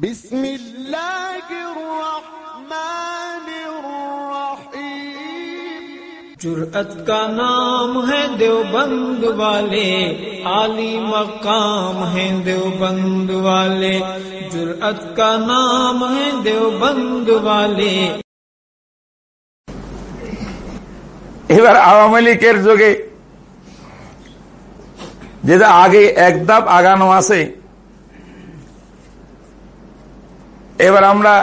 بسم الله الرحمن الرحيم जुरअत का नाम है देवबंद वाले आली मकाम है देवबंद वाले जुरअत का नाम है देवबंद वाले এবার আওয়ামী লীগের যুগে যেটা আগে এক ধাপ আগানো আছে এবার আমরা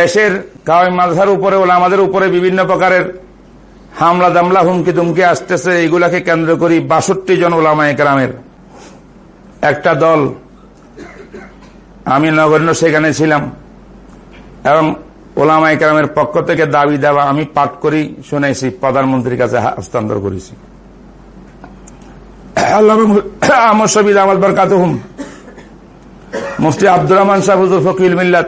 দেশের কাওয়াই মাঝার উপরে আমাদের উপরে বিভিন্ন প্রকারের হামলা, দামলা, হুমকি তুমকি আসতেছে। এগুলাকে কেন্দ্র করি বাষট্টি জন ওলামায় গ্রামের একটা দল, আমি নগণ্য সেখানে ছিলাম। এবং ওলামাই কেরামের পক্ষ থেকে দাবি দেওয়া আমি পাঠ করি শুনেছি প্রধানমন্ত্রীর কাছে হস্তান্তর করেছি। আল্লাহ আমার সবিদ আমার বরকাত মুফতি আব্দুর রহমান সাহুদুল ফকিল মিল্লাত,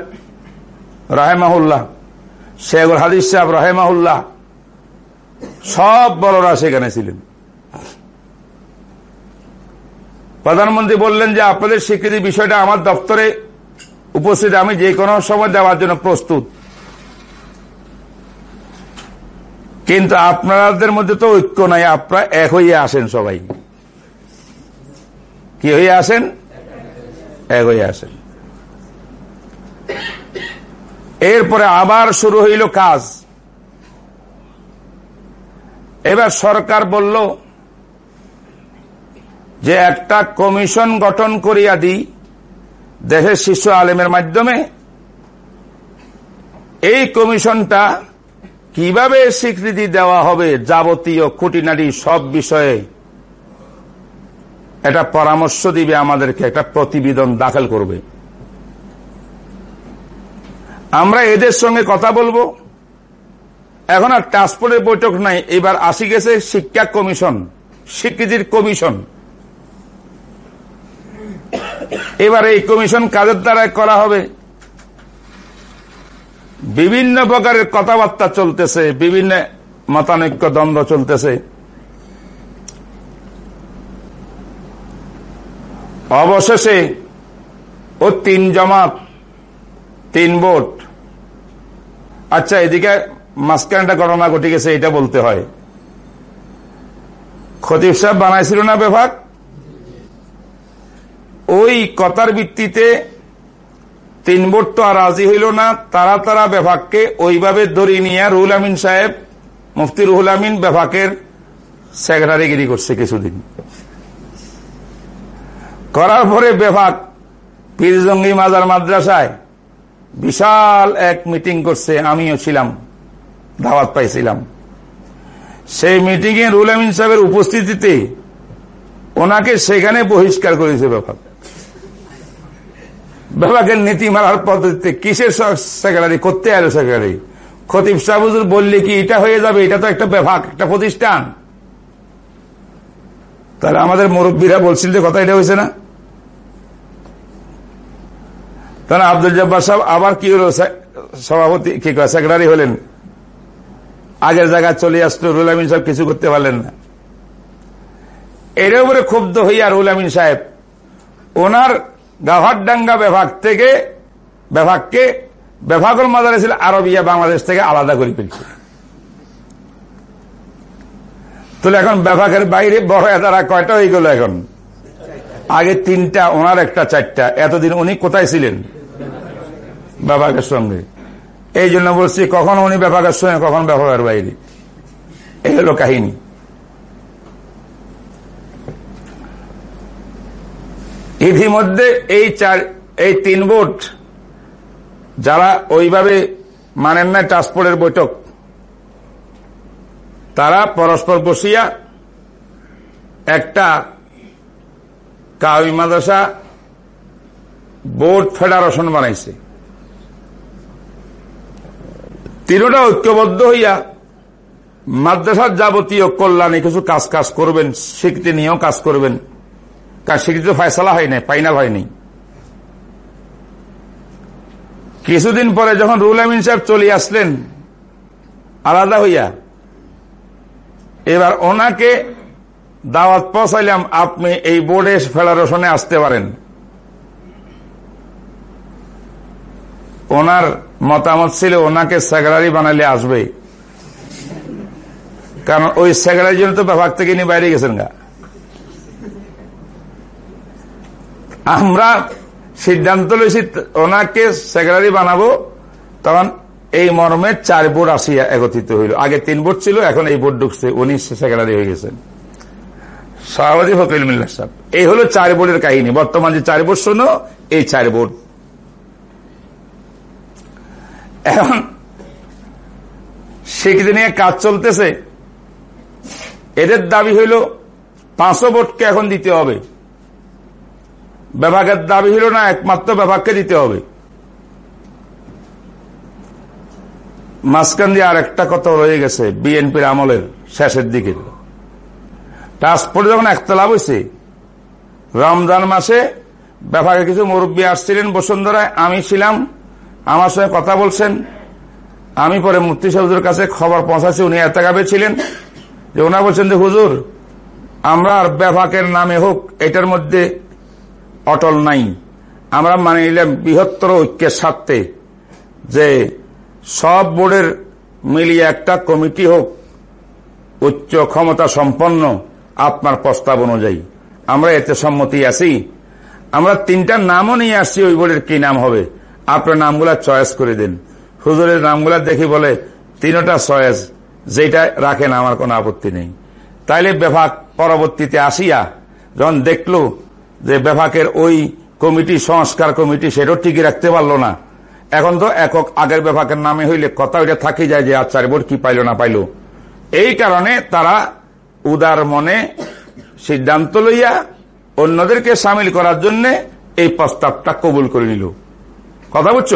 রাহেমাহুল্লাহ। শেখুল হাদিস সাহেব, রাহেমাহুল্লাহ। সব বড়রা সেখানে ছিলেন। প্রধানমন্ত্রী বললেন যে, আপনাদের স্বীকৃতি বিষয়টা আমার দপ্তরে উপস্থিত, আমি যে কোনো সময় দেওয়ার জন্য প্রস্তুত। কিন্তু আপনাদের মধ্যে তো ঐক্য নাই, আপনারা এক হইয়া আসেন সবাই। কি হইয়া আসেন? এক হইয়া আসেন এরপরে আবার শুরু হইল কাজ। এবার সরকার বলল যে একটা কমিশন গঠন করিয়া দিই দেশের শিশু আলেমের মাধ্যমে। এই কমিশনটা কীভাবে স্বীকৃতি দেওয়া হবে যাবতীয় খুঁটিনাটি সব বিষয়ে এটা পরামর্শ দিবে আমাদেরকে, একটা প্রতিবেদন দাখিল করবে। আমরা এদের সঙ্গে কথা বলব। এখন আর ট্রান্সপোর্টের বৈঠক নাই, এবার আসি গেছে শিক্ষা কমিশন, স্বীকৃতির কমিশন। এবার এই কমিশন কাজের দ্বারা করা হবে? বিভিন্ন প্রকারের কথাবার্তা চলতেছে, বিভিন্ন মতানৈক্য দ্বন্দ্ব চলতেছে। অবশেষে ও তিন জমাত, তিন ভোট। আচ্ছা এদিকে মাঝখানটা ঘটনা ঘটে গেছে, এটা বলতে হয়। খতিব সাহেব বানাইছিল না বিভাগ? ওই কথার ভিত্তিতে তিন ভোট তো আর রাজি হইল না, তারা তারা বিভাগকে ওইভাবে ধরে নিয়ে রুহুল আমিন সাহেব, মুফতি রুহুল আমিন বিভাগের সেক্রেটারিগিরি করছে কিছুদিন। করার পরে বিভাগ পীরজঙ্গি মাজার মাদ্রাসায় বিশাল এক মিটিং করছে, আমিও ছিলাম, দাওয়াত পাইছিলাম। সেই মিটিংয়ে রুল আমিন সাহেবের উপস্থিতিতে ওনাকে সেখানে বহিষ্কার করেছে বিভাগ বিভাগের নীতি মারার পদ্ধতিতে কিসের সেক্রেটারি করতে আলো সেক্রেটারি খতিব সাহুজুর বললে কি এটা হয়ে যাবে, এটা তো একটা বিভাগ একটা প্রতিষ্ঠান? তাহলে আমাদের মুরব্বীরা বলছিল যে কথা এটা হয়েছে না? তাহলে আব্দুল জব্বার সাহেব আবার কি হলো? সভাপতি কি সেক্রেটারি হলেন। আগের জায়গায় চলে আসলো রুল আমিন সাহেব, কিছু করতে পারলেন না। এর উপরে ক্ষুব্ধ হইয়া রুল আমিন সাহেব, ওনার গাভারডাঙ্গা বিভাগ থেকে, বিভাগকে বিভাগের মাদারে ছিল আরবিয়া বাংলাদেশ থেকে আলাদা করে ফেলছে। তাহলে এখন বিভাগের বাইরে বড় এদারা কয়টা হয়ে গেল এখন? আগে তিনটা, ওনার একটা চারটা। এতদিন উনি কোথায় ছিলেন? বিভাগের সঙ্গে। এই জন্য বলছি, কখন উনি বিভাগের সঙ্গে, কখন বিভাগের বাইরে। এই হলো কাহিনী। ইতিমধ্যে এই চার, এই তিন ভোট যারা ওইভাবে মানেন না ট্রান্সপোর্টের বৈঠক, তারা পরস্পর বসিয়া একটা কাউই মাদ্রাসা বোর্ড ফেডারেশন বানাইছে। তিনটা ঐক্যবদ্ধ হইয়া মাদ্রাসার যাবতীয় কল্যাণে কিছু কাজ কাজ করবেন, স্বীকৃতি নিয়েও কাজ করবেন। কার স্বীকৃতি ফয়সলা হয় নাই ফাইনাল হয়নি কিছুদিন পরে যখন রুল আমিন সাহেব চলে আসলেন, আলাদা হইয়া, এবার ওনাকে দাওয়াত পৌঁছাইলাম আপনি এই বোর্ডে ফেডারেশনে আসতে পারেন। ওনার মতামত ছিল ওনাকে সেক্রেটারি বানালে আসবে। কারণ ওই সেক্রেটারির জন্য তো বিভাগ থেকে নিয়ে বাইরে গেছেন গা। আমরা সিদ্ধান্ত লইছি ওনাকে সেক্রেটারি বানাবো, তখন এই মর্মে চার বোর্ড আসিয়া একত্রিত হইল। আগে তিন বোর্ড ছিল, এখন এই বোর্ড ঢুকছে, উনি সেক্রেটারি হয়ে গেছেন। সভাপতি ফকিল মিল্লা সাহেব, এই হলো চার বোর্ডের কাহিনী। বর্তমান যে চার বোর্ড শোনো, এই চার বোর্ড এখন স্বীকৃতি নিয়ে কাজ চলতেছে। এদের দাবি হইল, পাঁচশো ভোটকে এখন দিতে হবে। বিভাগের দাবি হইল না, একমাত্র বিভাগকে দিতে হবে। মাঝখান দিয়ে আর একটা কথা রয়ে গেছে বিএনপির আমলের শেষের দিকে। ট্রান্সপোর্টে যখন একতলাভ হয়েছে রমজান মাসে বিভাগে কিছু মুরব্বী আসছিলেন বসুন্ধরায়, আমি ছিলাম। আমার সঙ্গে কথা বলছেন। আমি পরে মুফতি সাহুজুর কাছে খবর পৌঁছাচ্ছি, উনি এতকাবে ছিলেন। যে ওনারা বলছেন যে, হুজুর, আমরা আর বিভাগের নামে হোক, এটার মধ্যে অটল নাই। আমরা মানে নিলাম বৃহত্তর ঐক্যের স্বার্থে যে সব বোর্ডের মিলিয়ে একটা কমিটি হোক, উচ্চ ক্ষমতা সম্পন্ন আপনার প্রস্তাব অনুযায়ী। আমরা এতে সম্মতি আছি। আমরা তিনটা নামও নিয়ে আসছি, ওই বোর্ডের কি নাম হবে? আপনার নামগুলা চয়েস করে দিন। হুজুরের নামগুলা দেখি বলে, তিনটা চয়েস যেটা রাখেন, আমার কোনো আপত্তি নেই। তাইলে বিভাগ পরবর্তীতে আসিয়া যখন দেখল যে বিভাগের ওই কমিটি, সংস্কার কমিটি, সেটাও টিকে রাখতে পারল না। এখন তো একক আগের বিভাগের নামে হইলে কথা ওইটা থাকি যায় যে আচ্ছা বোর্ড কি পাইল না পাইল। এই কারণে তারা উদার মনে সিদ্ধান্ত লইয়া অন্যদেরকে সামিল করার জন্য এই প্রস্তাবটা কবুল করে নিল। কথা বুঝছ?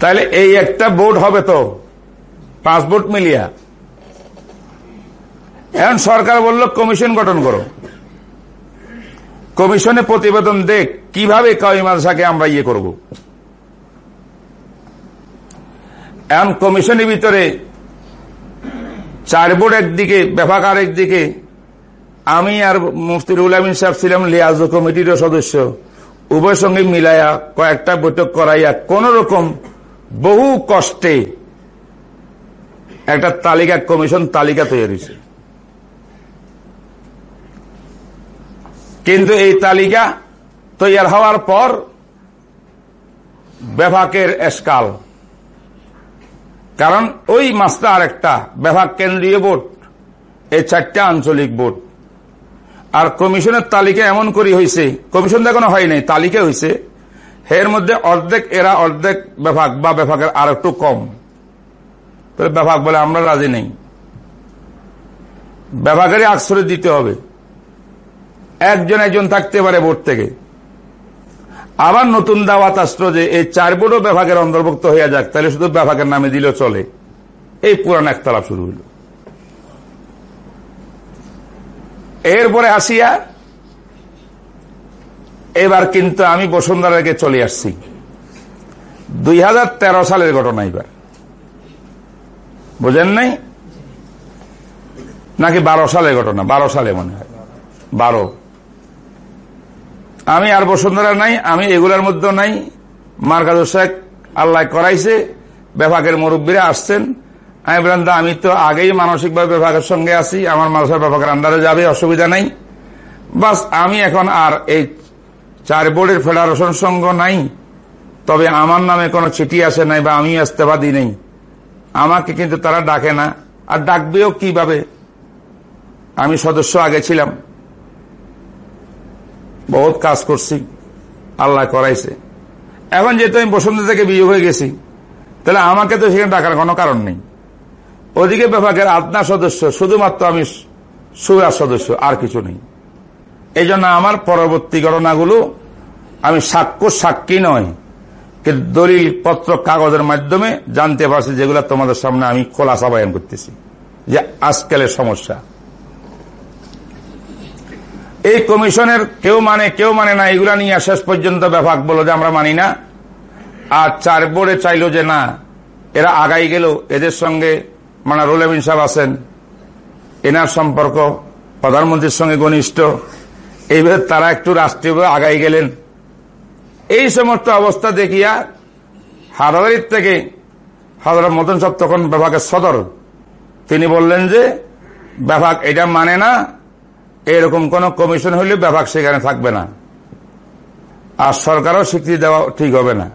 তাহলে এই একটা বোর্ড হবে তো পাঁচ ভোট মিলিয়া। এখন সরকার বলল, কমিশন গঠন করো। কমিশনে প্রতিবেদন দেখ, কীভাবে কাউই মাদ্রাসাকে আমরা ইয়ে করব। এখন কমিশনের ভিতরে চার বোর্ড একদিকে বিভাগ একদিকে আমি আর মুফতির উলামিন সাহেব ছিলাম লিয়াজ কমিটিরও সদস্য। উভয় সঙ্গে মিলাইয়া কয়েকটা বৈঠক করাইয়া কোন রকম বহু কষ্টে একটা তালিকা, কমিশন তালিকা তৈরি হয়েছে। কিন্তু এই তালিকা তৈরি হওয়ার পর বেভাকের এসকাল। কারণ ওই মাসটা আরেকটা বেভাগ কেন্দ্রীয় বোর্ড, এই চারটা আঞ্চলিক বোর্ড। আর কমিশনের তালিকা এমন করি হয়েছে কমিশন এখনও হয় নাই তালিকা হয়েছে এর মধ্যে অর্ধেক এরা, অর্ধেক বিভাগ বা বিভাগের আর একটু কম। বিভাগ বলে আমরা রাজি নেই। বিভাগেরই আশ্রয় দিতে হবে। একজন একজন থাকতে পারে বোর্ড থেকে। আবার নতুন দাওয়াত আসলো যে এই চার বোর্ডও বিভাগের অন্তর্ভুক্ত হয়ে যাক, তাহলে শুধু বিভাগের নামে দিলেও চলে। এই পুরান একতলাপ শুরু হইল। এরপরে আসিয়া, এবার কিন্তু আমি বসুন্ধরাকে চলে আসছি। দুই হাজার তেরো সালের ঘটনা এবার। বুঝেন নাই? নাকি বারো সালের ঘটনা? বারো সালে মনে হয়। বারো। আমি আর বসুন্ধরা নাই, আমি এগুলার মধ্যে নাই। মার্কাজ শেখ আল্লাহ করাইছে বিভাগের মুরব্বীরা আসছেন। আমি বললাম আমি তো আগেই মানসিকভাবে বিভাগের সঙ্গে আছি, আমার মানুষের বিভাগের আন্ডারে যাবে, অসুবিধা নাই। বাস, আমি এখন আর এই চার বোর্ডের ফেডারেশন সংঘ নাই, তবে আমার নামে কোনো চিঠি আসে নাই বা আমি ইস্তেফা দিই নেই। আমাকে কিন্তু তারা ডাকে না, আর ডাকবেও কীভাবে? আমি সদস্য আগে ছিলাম। বহুত কাজ করছি, আল্লাহ করাইছে। এখন যেহেতু আমি বসন্ত থেকে বিয়ে হয়ে গেছি, তাহলে আমাকে তো সেখানে ডাকার কোনো কারণ নেই। ওদিকে বিভাগের আত্মা সদস্য, শুধুমাত্র আমি সুরার সদস্য, আর কিছু নেই। এই আমার পরবর্তী ঘটনাগুলো আমি সাক্ষ্য সাক্ষী নয় দলিল পত্র কাগজের মাধ্যমে জানতে পারছি যেগুলো তোমাদের সামনে আমি খোলাসা বয়ান করতেছি, যে আজকালের সমস্যা। এই কমিশনের কেউ মানে কেউ মানে না, এগুলা নিয়ে শেষ পর্যন্ত ব্যাপক বলো যে আমরা মানি না। আর চার বোর্ডে চাইল যে না, এরা আগাই গেল, এদের সঙ্গে মানে রোলেমিন সাহেব আছেন। এনার সম্পর্ক প্রধানমন্ত্রীর সঙ্গে ঘনিষ্ঠ। এইভাবে তারা একটু রাষ্ট্রীয়ভাবে আগাই গেলেন। এই সমস্ত অবস্থা দেখিয়া হারাদারির থেকে হজরত মতন সব তখন বিভাগের সদর। তিনি বললেন যে বিভাগ এটা মানে না, এরকম কোন কমিশন হলে বিভাগ সেখানে থাকবে না। আর সরকারও স্বীকৃতি দেওয়া ঠিক হবে না।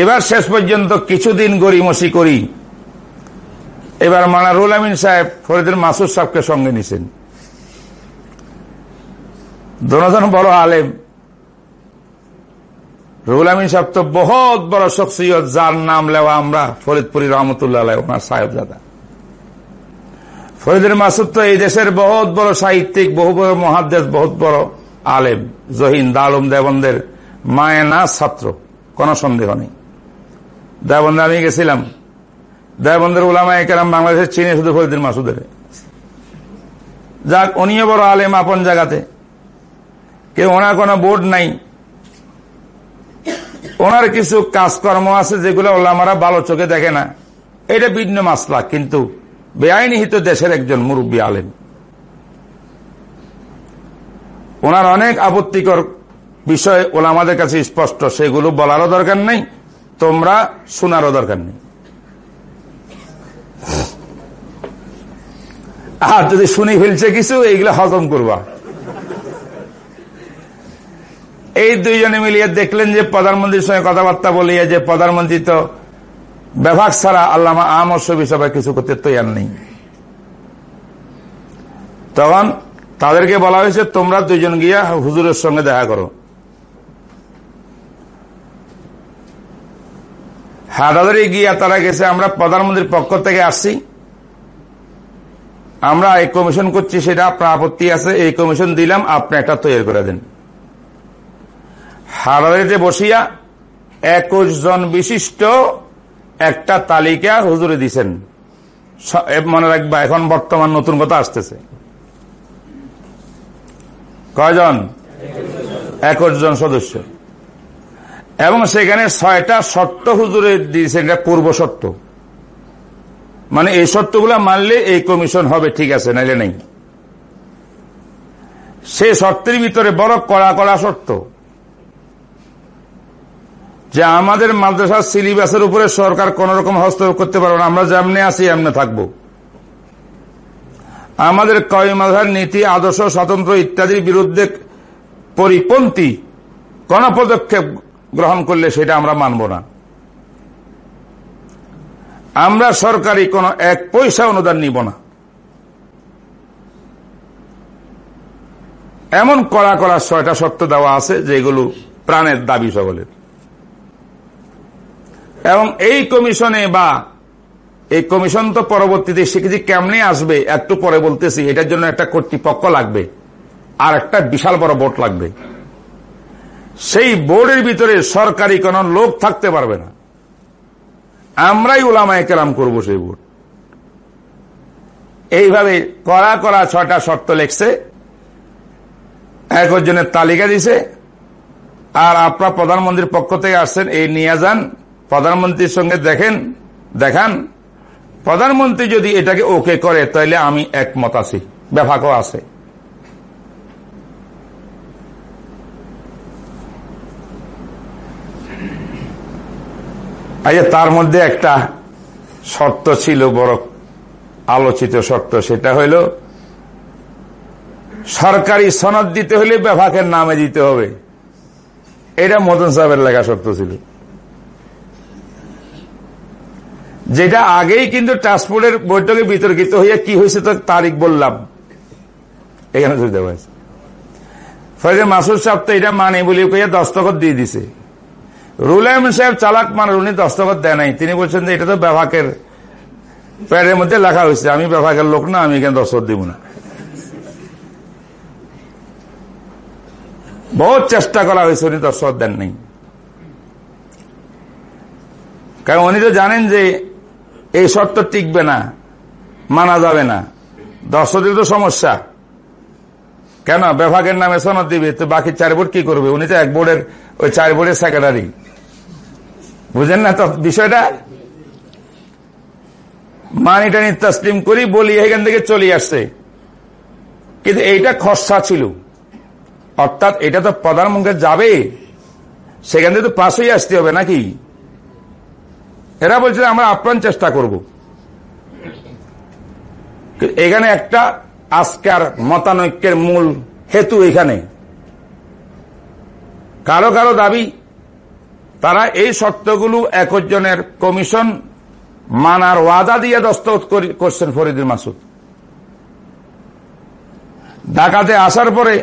এবার শেষ পর্যন্ত কিছুদিন গড়িমসি করি এবার মানা রুল আমিন সাহেব, ফরিদুল মাসুদ সাহেবকে সঙ্গে নিছেন। দোনোজন বড় আলেম। রুল আমিন সাহেব তো বহুত বড় শখসিয়ত, যার নাম লেওয়া আমরা ফরিদপুরি রহমতুল্লাহ ওনার সাহেবজাদা। ফরিদুল মাসুদ তো এই দেশের বহুত বড় সাহিত্যিক, বহু বড় মহাদেশ বহুত বড় আলেম, জহিন, দালুম, দেবন্দের মায়না ছাত্র, কোন সন্দেহ নেই। দেবন্দে আমি গেছিলাম। দেবন্দের ওলামা একেরাম বাংলাদেশের চিনে শুধু ফরিদুল মাসুদের। যাক, উনিও বড় আলেম আপন জায়গাতে। কেউ ওনার কোনো বোর্ড নাই। ওনার কিছু কাজকর্ম আছে যেগুলো ওলামারা ভালো চোখে দেখে না। এটা ভিন্ন মাসলা, কিন্তু বেআইনিহিত দেশের একজন মুরব্বী আলেম। ওনার অনেক আপত্তিকর বিষয় ওলামাদের কাছে স্পষ্ট, সেগুলো বলারও দরকার নেই, তোমরা শোনারও দরকার নেই। আর যদি শুনি ফেলছে কিছু, এইগুলো হজম করবা। এই দুইজনে মিলিয়ে দেখলেন যে প্রধানমন্ত্রীর সঙ্গে কথাবার্তা বলিয়ে যে প্রধানমন্ত্রী তো বিভাগ ছাড়া আল্লামা আমর ছবি সবাই কিছু করতে তৈরি নেই। তখন তাদেরকে বলা হয়েছে, তোমরা দুইজন গিয়া হুজুরের সঙ্গে দেখা করো। হাটাদারি গিয়া তারা গেছে, আমরা প্রধানমন্ত্রীর পক্ষ থেকে আসছি। আমরা এই কমিশন করছি, সেটা আপনার আপত্তি আছে, এই কমিশন দিলাম, আপনি একটা তৈরি করে দেন। হারাদারিতে বসিয়া একুশ জন বিশিষ্ট একটা তালিকা হুজুরে দিছেন। মনে রাখবা, এখন বর্তমান নতুন কথা আসতেছে। কয়জন? একুশ জন সদস্য। এবং সেখানে ছয়টা শর্ত হুজুরে দিয়েছেন, এটা পূর্ব শর্ত মানে এই শর্তগুলো মানলে এই কমিশন হবে, ঠিক আছে, নাইলে নেই। সে শর্তের ভিতরে বড় কড়া কড়া শর্ত। যে আমাদের মাদ্রাসার সিলেবাসের উপরে সরকার কোন রকম হস্তক্ষেপ করতে পারবে না, আমরা যেমনি আছি এমনি থাকব। আমাদের কয় মাদ্রাসার নীতি, আদর্শ, স্বতন্ত্র ইত্যাদির বিরুদ্ধে পরিপন্থী কোন পদক্ষেপ গ্রহণ করলে সেটা আমরা মানব না। আমরা সরকারি কোন এক পয়সা অনুদান নিব না। এমন কড়া কড়া ছয়টা শর্ত দেওয়া আছে, যেগুলো প্রাণের দাবি সকলের। এবং এই কমিশনে বা এই কমিশন তো পরবর্তীতে স্বীকৃতি কেমনে আসবে, একটু পরে বলতেছি, এটার জন্য একটা কর্তৃপক্ষ লাগবে, আর একটা বিশাল বড় বোর্ড লাগবে। সেই বোর্ডের ভিতরে সরকারি কোন লোক থাকতে পারবে না। আমরাই ওলামায় কেরাম করব সেই বোর্ড এইভাবে কড়া করা ছয়টা শর্ত লেখছে একজনের তালিকা দিছে, আর আপনার প্রধানমন্ত্রীর পক্ষ থেকে আসছেন, এই নিয়ে যান, প্রধানমন্ত্রীর সঙ্গে দেখেন, দেখান। প্রধানমন্ত্রী যদি এটাকে ওকে করে তাহলে আমি একমত আছি, ব্যাপাকও আছে। আচ্ছা তার মধ্যে একটা শর্ত ছিল, বড় আলোচিত শর্ত, সেটা হইল সরকারি সনদ দিতে হলে বেফাকের নামে দিতে হবে। এটা মদন সাহেবের লেখা শর্ত ছিল। যেটা আগেই কিন্তু ট্রান্সপোর্টের বৈঠকে বিতর্কিত হইয়া কি হয়েছে তো তারিখ বললাম। এখানে দেওয়া হয়েছে। ফলে মাসুদ সাহেব তো এটা মানে বলি কইয়া দস্তখত দিয়ে দিছে। রুল আহমেদ সাহেব চালাক মানে উনি দস্তখত দেয় নাই। তিনি বলছেন যে এটা তো ব্যবহাকের প্যাডের মধ্যে লেখা হয়েছে। আমি ব্যবহাকের লোক না, আমি এখানে দস্তখত দিব না। বহুত চেষ্টা করা হয়েছে, উনি দস্তখত দেন নাই। কারণ উনি তো জানেন যে এই শর্ত টিকবে না, মানা যাবে না। দর্শকদের তো সমস্যা। কেন? বিভাগের নামে সনদ দিবে, তো বাকি চার বোর্ড কি করবে? উনি তো এক বোর্ডের, ওই চার বোর্ডের সেক্রেটারি বুঝেন না তো বিষয়টা? মানি টানি তসলিম করি বলি, এখান থেকে চলে আসছে। কিন্তু এইটা খসড়া ছিল। অর্থাৎ এটা তো প্রধানমন্ত্রী যাবে, সেখান থেকে তো পাশেই আসতে হবে নাকি? এরা বলছে আমরা আপ্রাণ চেষ্টা করব। এখানে একটা আজকার মতানৈক্যের মূল হেতু এখানে। কারও কারও দাবি তারা এই শর্তগুলো একজনের কমিশন মানার ওয়াদা দিয়ে দস্তখত করছেন ফরিদুল মাসুদ। ঢাকাতে আসার পরে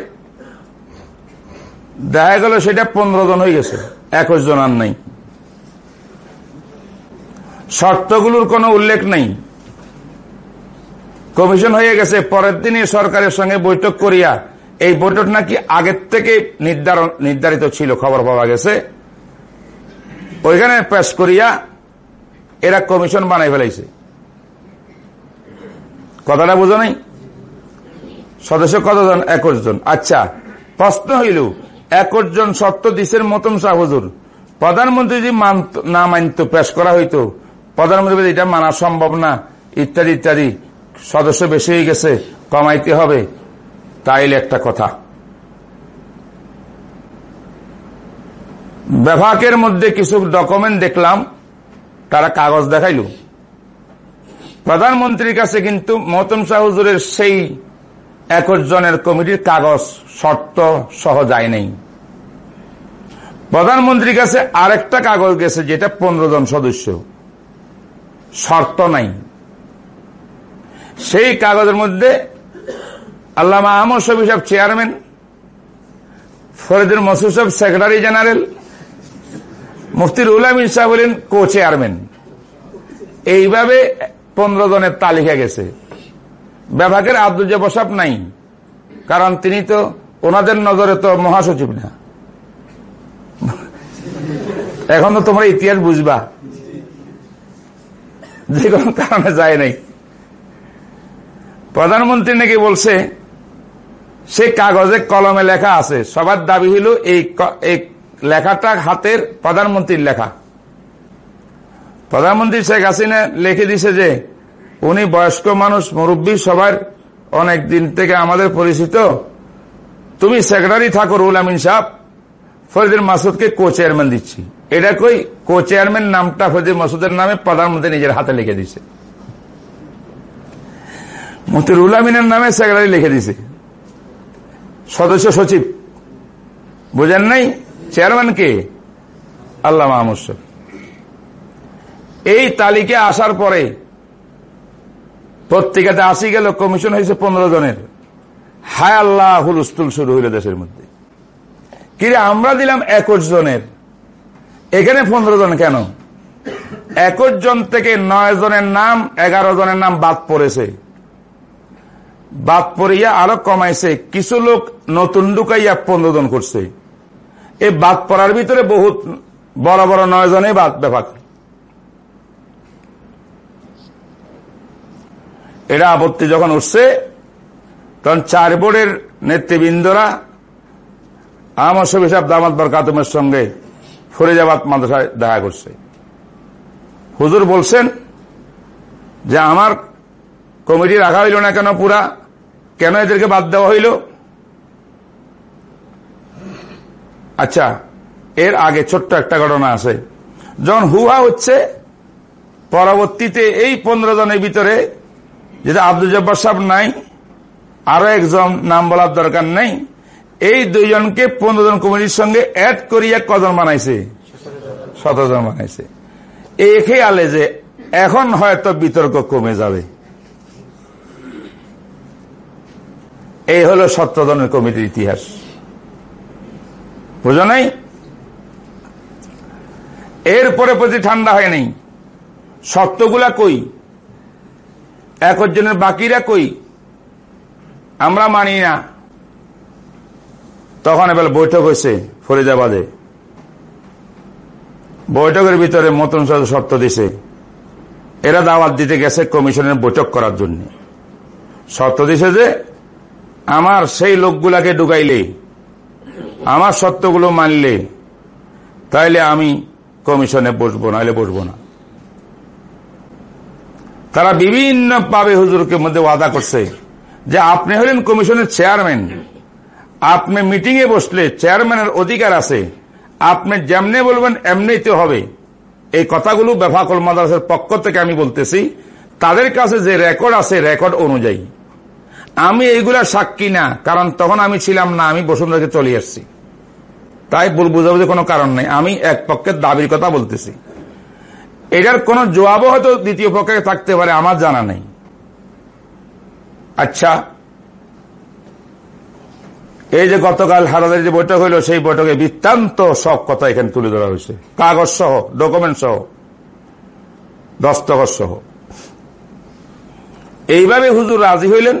দেখা গেল সেটা পনেরো জন হয়ে গেছে, একুশ জন আর নাই। শর্তগুলোর কোনো উল্লেখ নেই। কমিশন হয়ে গেছে, পরের দিনই সরকারের সঙ্গে বৈঠক করিয়া এই বৈঠক নাকি আগের থেকে নির্ধারণ নির্ধারিত ছিল, খবর পাওয়া গেছে। ওইখানে পেশ করিয়া এরা কমিশন বানাই ফেলাইছে। কথাটা বুঝো নাই? সদস্য কতজন? একুশ জন। আচ্ছা প্রশ্ন হইল, একুশ জন সত্য দিশের মতন শাহ প্রধানমন্ত্রী যদি না মানত, পেশ করা হইতো। প্রধানমন্ত্রী এটা মানা সম্ভব না। ইত্যাদি ইত্যাদি। সদস্য বেশি হয়ে গেছে, কমাইতে হবে। তাইলে একটা কথা। বিভাগের মধ্যে কিছু ডকুমেন্ট দেখলাম, তারা কাগজ দেখাইল। প্রধানমন্ত্রীর কাছে কিন্তু মহতম শাহুজুরের সেই একুশ জনের কমিটির কাগজ শর্ত সহ যায় নাই। প্রধানমন্ত্রীর কাছে আরেকটা কাগজ গেছে, যেটা পনেরো জন সদস্য। শর্ত নাই। সেই কাগজের মধ্যে আল্লামা আহমদ শফি সাহেব চেয়ারম্যান ফরিদুল মসুদ সাহেব সেক্রেটারি জেনারেল মুফতির উলামিন সাহেব হলেন কো চেয়ারম্যান এইভাবে পনেরো জনের তালিকা গেছে। বিভাগের আব্দুল জব্বার সাহেব নাই। কারণ তিনি তো ওনাদের নজরে তো মহাসচিব না। এখন তো তোমরা ইতিহাস বুঝবা। যে কোনো কারণে যায় নাই। প্রধানমন্ত্রী নাকি বলছে, সে কাগজে কলমে লেখা আছে। সবার দাবি হইল এই লেখাটা হাতের প্রধানমন্ত্রীর লেখা। প্রধানমন্ত্রী শেখ হাসিনা লিখে দিছে যে, উনি বয়স্ক মানুষ, মুরব্বী, সবার অনেক দিন থেকে আমাদের পরিচিত। তুমি সেক্রেটারি থাকো রুল আমিন সাহ ফরিদুল মাসুদকে কো চেয়ারম্যান দিচ্ছি। এটা কই? কো চেয়ারম্যান নামটা ফরিদুল মাসুদের নামে প্রধানমন্ত্রী নিজের হাতে লিখে দিছে মতিরুল আমিনের নামে সেক্রেটারি লিখে দিছে সদস্য সচিব। বুঝেন নাই? চেয়ারম্যান কে আল্লাহ মাহমুদ এই তালিকা আসার পরে পত্রিকাতে আসি গেল, কমিশন হয়েছে পনেরো জনের। হায় আল্লাহ হুলুস্তুল শুরু হইল দেশের মধ্যে। কিরে, আমরা দিলাম একুশ জনের। এখানে পনেরো জন কেন? একুশ জন থেকে নয় জনের নাম, এগারো জনের নাম বাদ পড়েছে। বাদ পড়িয়া আরও কমাইছে। কিছু লোক নতুন ঢুকাইয়া পনেরো জন করছে এই বাদ পড়ার ভিতরে বহুত বড় বড় নয় জনে বাদ ব্যাপার। এটা আপত্তি যখন উঠছে, তখন চার বোর্ডের নেতৃবৃন্দরা আমার সব হিসাব দামাত বরকাতমের সঙ্গে ফরিদাবাদ মাদ্রাসায় দেখা করছে। হুজুর বলছেন যে আমার কমিটি রাখা হইল না কেন পুরা? কেন এদেরকে বাদ দেওয়া হইল? আচ্ছা এর আগে ছোট্ট একটা ঘটনা আছে। যখন হুহা হচ্ছে, পরবর্তীতে এই পনেরো জনের ভিতরে যেটা আব্দুল জব্বার সাহেব নাই, আরও একজন নাম বলার দরকার নেই, এই দুইজনকে পনেরো জন কমিটির সঙ্গে অ্যাড করিয়া কজন বানাইছে? সতেরো জন বানাইছে। এই খেয়ালে যে এখন হয়তো বিতর্ক কমে যাবে। এই হলো জনের কমিটির ইতিহাস। বুঝো নাই? এরপরে প্রতি ঠান্ডা হয় নাই। সত্যগুলা কই? একজনের বাকিরা কই? আমরা মানি না। তখন এবার বৈঠক হয়েছে ফরিদাবাদে। বৈঠকের ভিতরে মতন শর্ত দিছে। এরা দাওয়াত দিতে গেছে কমিশনের বৈঠক করার জন্য। শর্ত দিছে যে, আমার সেই লোকগুলাকে ঢুকাইলে আমার সত্যগুলো মানলে তাইলে আমি কমিশনে বসবো নাহলে বসবো না। তারা বিভিন্ন পাবে হুজুরকে মধ্যে ওয়াদা করছে যে আপনি হলেন কমিশনের চেয়ারম্যান, আপনি মিটিং এ বসলে চেয়ারম্যানের অধিকার আছে, আপনি যেমনি বলবেন এমনিতে হবে। এই কথাগুলো বেফাকল মাদ্রাসার পক্ষ থেকে আমি বলতেছি, তাদের কাছে যে রেকর্ড আছে রেকর্ড অনুযায়ী। আমি এইগুলা সাক্ষী না, কারণ তখন আমি ছিলাম না, আমি বসুন্ধরাকে চলে আসছি। তাই ভুল বুঝাবুঝি কোনো কারণ নেই। আমি এক পক্ষের দাবির কথা বলতেছি। এটার কোন জবাবও হয়তো দ্বিতীয় পক্ষে থাকতে পারে, আমার জানা নেই। আচ্ছা। এই যে গতকাল হারাদের যে বৈঠক হইল, সেই বৈঠকে বৃত্তান্ত সব কথা এখানে তুলে ধরা হয়েছে। কাগজ সহ ডকুমেন্ট সহ দস্তখত সহ এইভাবে হুজুর রাজি হইলেন?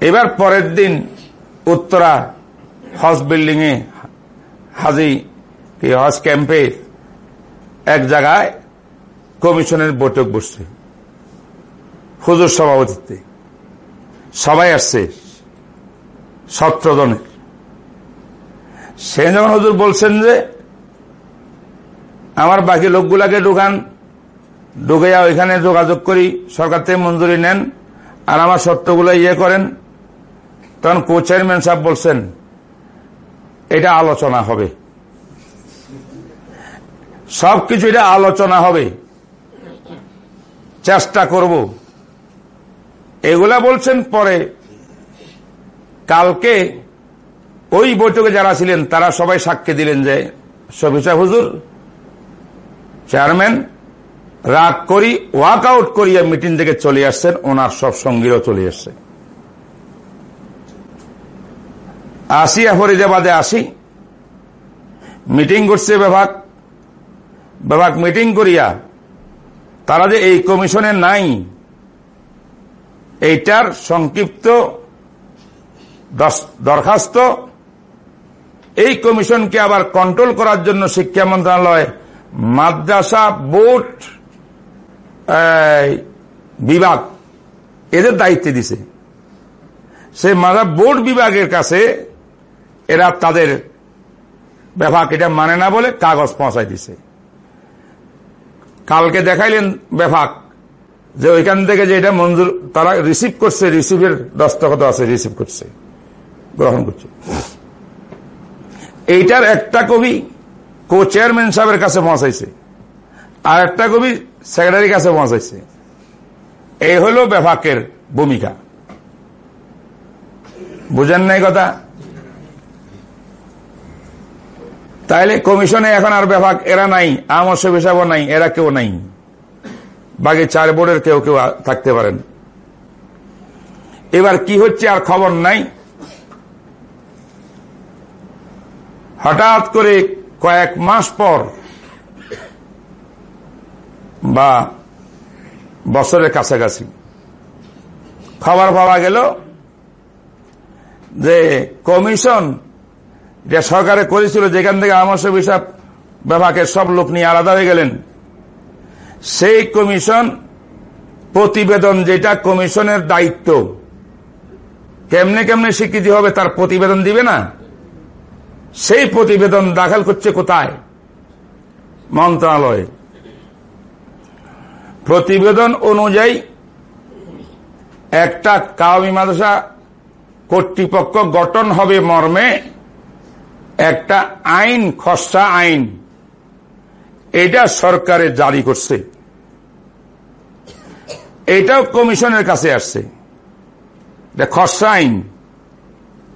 এবার পরের দিন উত্তরা হজ বিল্ডিং এ হাজি হজ ক্যাম্পে এক জায়গায় কমিশনের বৈঠক বসছে। হুজুর সভাপতিত্বে। সবাই আসছে। সতেরো সে যখন হুজুর বলছেন যে, আমার বাকি লোকগুলাকে ঢুকান, ঢুকাইয়া ওইখানে যোগাযোগ করি, সরকার থেকে মঞ্জুরি নেন, আর আমার সত্যগুলো ইয়ে করেন, তখন কো চেয়ারম্যান সাহেব বলছেন এটা আলোচনা হবে। সবকিছু এটা আলোচনা হবে। চেষ্টা করব। এগুলা বলছেন পরে। কালকে ওই বৈঠকে যারা ছিলেন, তারা সবাই সাক্ষী দিলেন যে সবিসা হুজুর, চেয়ারম্যান রাগ করি, ওয়াক আউট করিয়া মিটিং থেকে চলে আসছেন, ওনার সব সঙ্গীরাও চলে আসছে। আসিয়া ফরিদাবাদে আসি মিটিং করছে বিভাগ। বিভাগ মিটিং করিয়া তারা যে এই কমিশনে নাই, এইটার সংক্ষিপ্ত দরখাস্ত। এই কমিশনকে আবার কন্ট্রোল করার জন্য শিক্ষা মন্ত্রণালয়, মাদ্রাসা বোর্ড বিভাগ, এদের দায়িত্বে দিছে। সে মাদ্রাসা বোর্ড বিভাগের কাছে এরা তাদের বিভাগ এটা মানে না বলে কাগজ পৌঁছাই দিছে। কালকে দেখাইলেন বিভাগ যে ওইখান থেকে যে এটা মঞ্জুর তারা রিসিভ করছে রিসিভের দস্তখত আছে রিসিভ করছে, গ্রহণ করছে। এইটার একটা কবি কো চেয়ারম্যান সাহেবের কাছে পৌঁছাইছে, আর একটা কবি সেক্রেটারির কাছে পৌঁছাইছে। এই হলো বিভাগের ভূমিকা। বুঝেন নাই কথা? তাইলে কমিশনে এখন আর বিভাগ, এরা নাই আমর্ষ হিসাবও নাই, এরা কেউ নাই। বাকি চার বোর্ডের কেউ কেউ থাকতে পারেন। এবার কি হচ্ছে আর খবর নাই। হঠাৎ করে কয়েক মাস পর বা বছরের কাছাকাছি খবর পাওয়া গেল যে কমিশন যে সরকারে করেছিল, যেখান থেকে আমস হিসাব বিভাগের সব লোক নিয়ে আলাদা হয়ে গেলেন, সেই কমিশন প্রতিবেদন যেটা কমিশনের দায়িত্ব, কেমনে কেমনে স্বীকৃতি হবে তার প্রতিবেদন দিবে না? সেই প্রতিবেদন দাখিল করছে কোথায়? মন্ত্রণালয়ে। প্রতিবেদন অনুযায়ী একটা কাওমি মাদ্রাসা কর্তৃপক্ষ গঠন হবে মর্মে একটা আইন, খসড়া আইন। এটা সরকারে জারি করছে। এটাও কমিশনের কাছে আসছে। খসড়া আইন।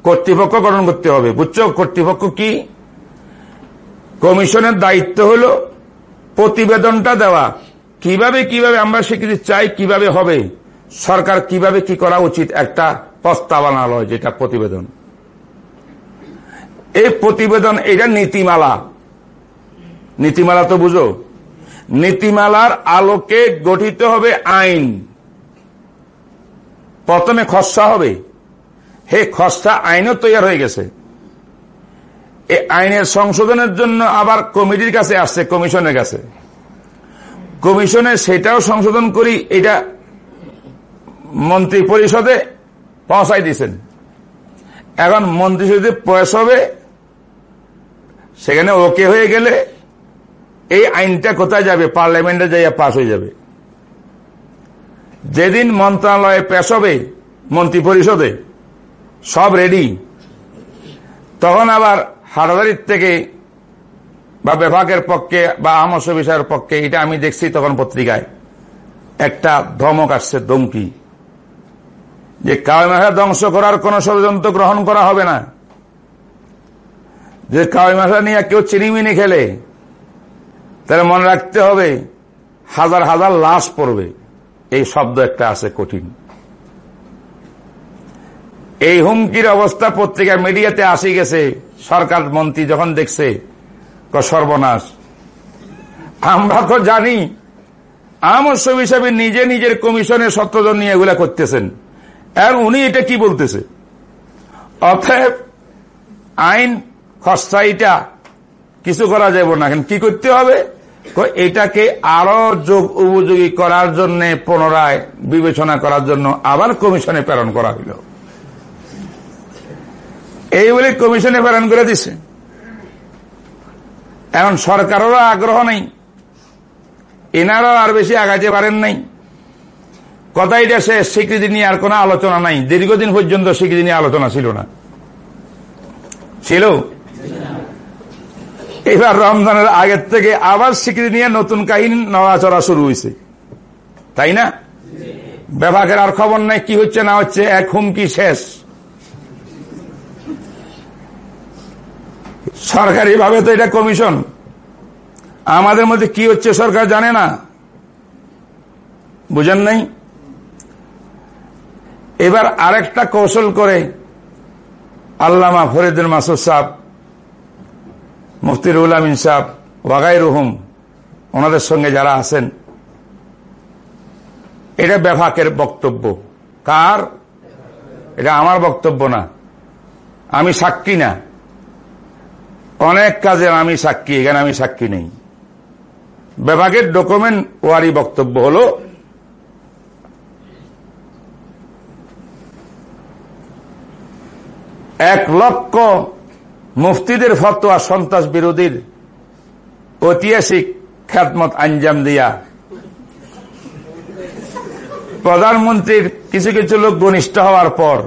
কর্তৃপক্ষ গঠন করতে হবে। বুঝছ? কর্তৃপক্ষ কি? কমিশনের দায়িত্ব হল প্রতিবেদনটা দেওয়া। কীভাবে কীভাবে আমরা স্বীকৃতি চাই, কীভাবে হবে? সরকার কীভাবে কি করা উচিত? একটা প্রস্তাবনা লয় যেটা প্রতিবেদন। এই প্রতিবেদন, এটা নীতিমালা। নীতিমালা তো বুঝো? নীতিমালার আলোকে গঠিত হবে আইন। প্রথমে খসড়া হবে। হে খসড়া, আইনও তৈরি হয়ে গেছে। এই আইনের সংশোধনের জন্য আবার কমিটির কাছে আসছে, কমিশনের কাছে। কমিশনে সেটাও সংশোধন করি, এটা মন্ত্রী পরিষদে পৌঁছাই দিয়েছেন। এখন মন্ত্রী পরিষদে প্রয়াস হবে সেখানে ওকে হয়ে গেলে এই আইনটা কোথায় যাবে? পার্লামেন্টে যাইয়া পাশ হয়ে যাবে। যেদিন মন্ত্রণালয়ে পেশ হবে, মন্ত্রী পরিষদে, সব রেডি তখন আবার হাটাদারির থেকে বা বিভাগের পক্ষে বা আমস বিষয়ের পক্ষে, এটা আমি দেখছি তখন পত্রিকায়, একটা ধমক আসছে দমকি যে কাওয়াই মাসা ধ্বংস করার কোন ষড়যন্ত্র গ্রহণ করা হবে না। যে কাওয়াই মাসা নিয়ে কেউ চিনিমিনি খেলে, তাহলে মনে রাখতে হবে, হাজার হাজার লাশ পড়বে। এই শব্দ একটা আছে কঠিন। এই হুমকির অবস্থা পত্রিকা মিডিয়াতে আসি গেছে, সরকার মন্ত্রী যখন দেখছে সর্বনাশ। আমরা তো জানি আমস্য হিসাবে নিজে নিজের কমিশনের সত্যজন নিয়ে এগুলা করতেছেন। আর উনি এটা কি বলতেছে? অতএব, আইন খসাইটা কিছু করা যাব না। কি করতে হবে? এটাকে আরও যোগ উপযোগী করার জন্য পুনরায় বিবেচনা করার জন্য আবার কমিশনে প্রেরণ করা হইল। এই বলে কমিশনে প্রেরণ করে দিছে। এখন সরকারেরও আগ্রহ নেই। এনারাও আর বেশি আগাইতে পারেন নাই। কথা এটা সে স্বীকৃতি নিয়ে আর কোনো আলোচনা নাই। দীর্ঘদিন পর্যন্ত স্বীকৃতি নিয়ে আলোচনা ছিল না। ছিল। এবার রমজানের আগের থেকে আবার স্বীকৃতি নিয়ে নতুন কাহিনী নড়াচড়া শুরু হয়েছে তাই না? বিভাগের আর খবর নাই, কি হচ্ছে না হচ্ছে, এক হুমকি শেষ। সরকারি ভাবে তো এটা কমিশন। আমাদের মধ্যে কি হচ্ছে সরকার জানে না। বুঝেন নাই? এবার আরেকটা কৌশল করে আল্লামা ফরিদুল মাসুদ সাহ মুফতির উলামিন সাহ ওয়াগাই রুহুম ওনাদের সঙ্গে যারা আছেন, এটা বেফাকের বক্তব্য। কার? এটা আমার বক্তব্য না। আমি সাক্ষী না। অনেক কাজে আমি সাক্ষী, এখানে আমি সাক্ষী নেই। বিভাগের ডকুমেন্ট ওয়ারি বক্তব্য হল, এক লক্ষ মুফতিদের ফতোয়া সন্ত্রাস বিরোধীর ঐতিহাসিক খ্যাতমত আঞ্জাম দিয়া। প্রধানমন্ত্রীর কিছু কিছু লোক ঘনিষ্ঠ হওয়ার পর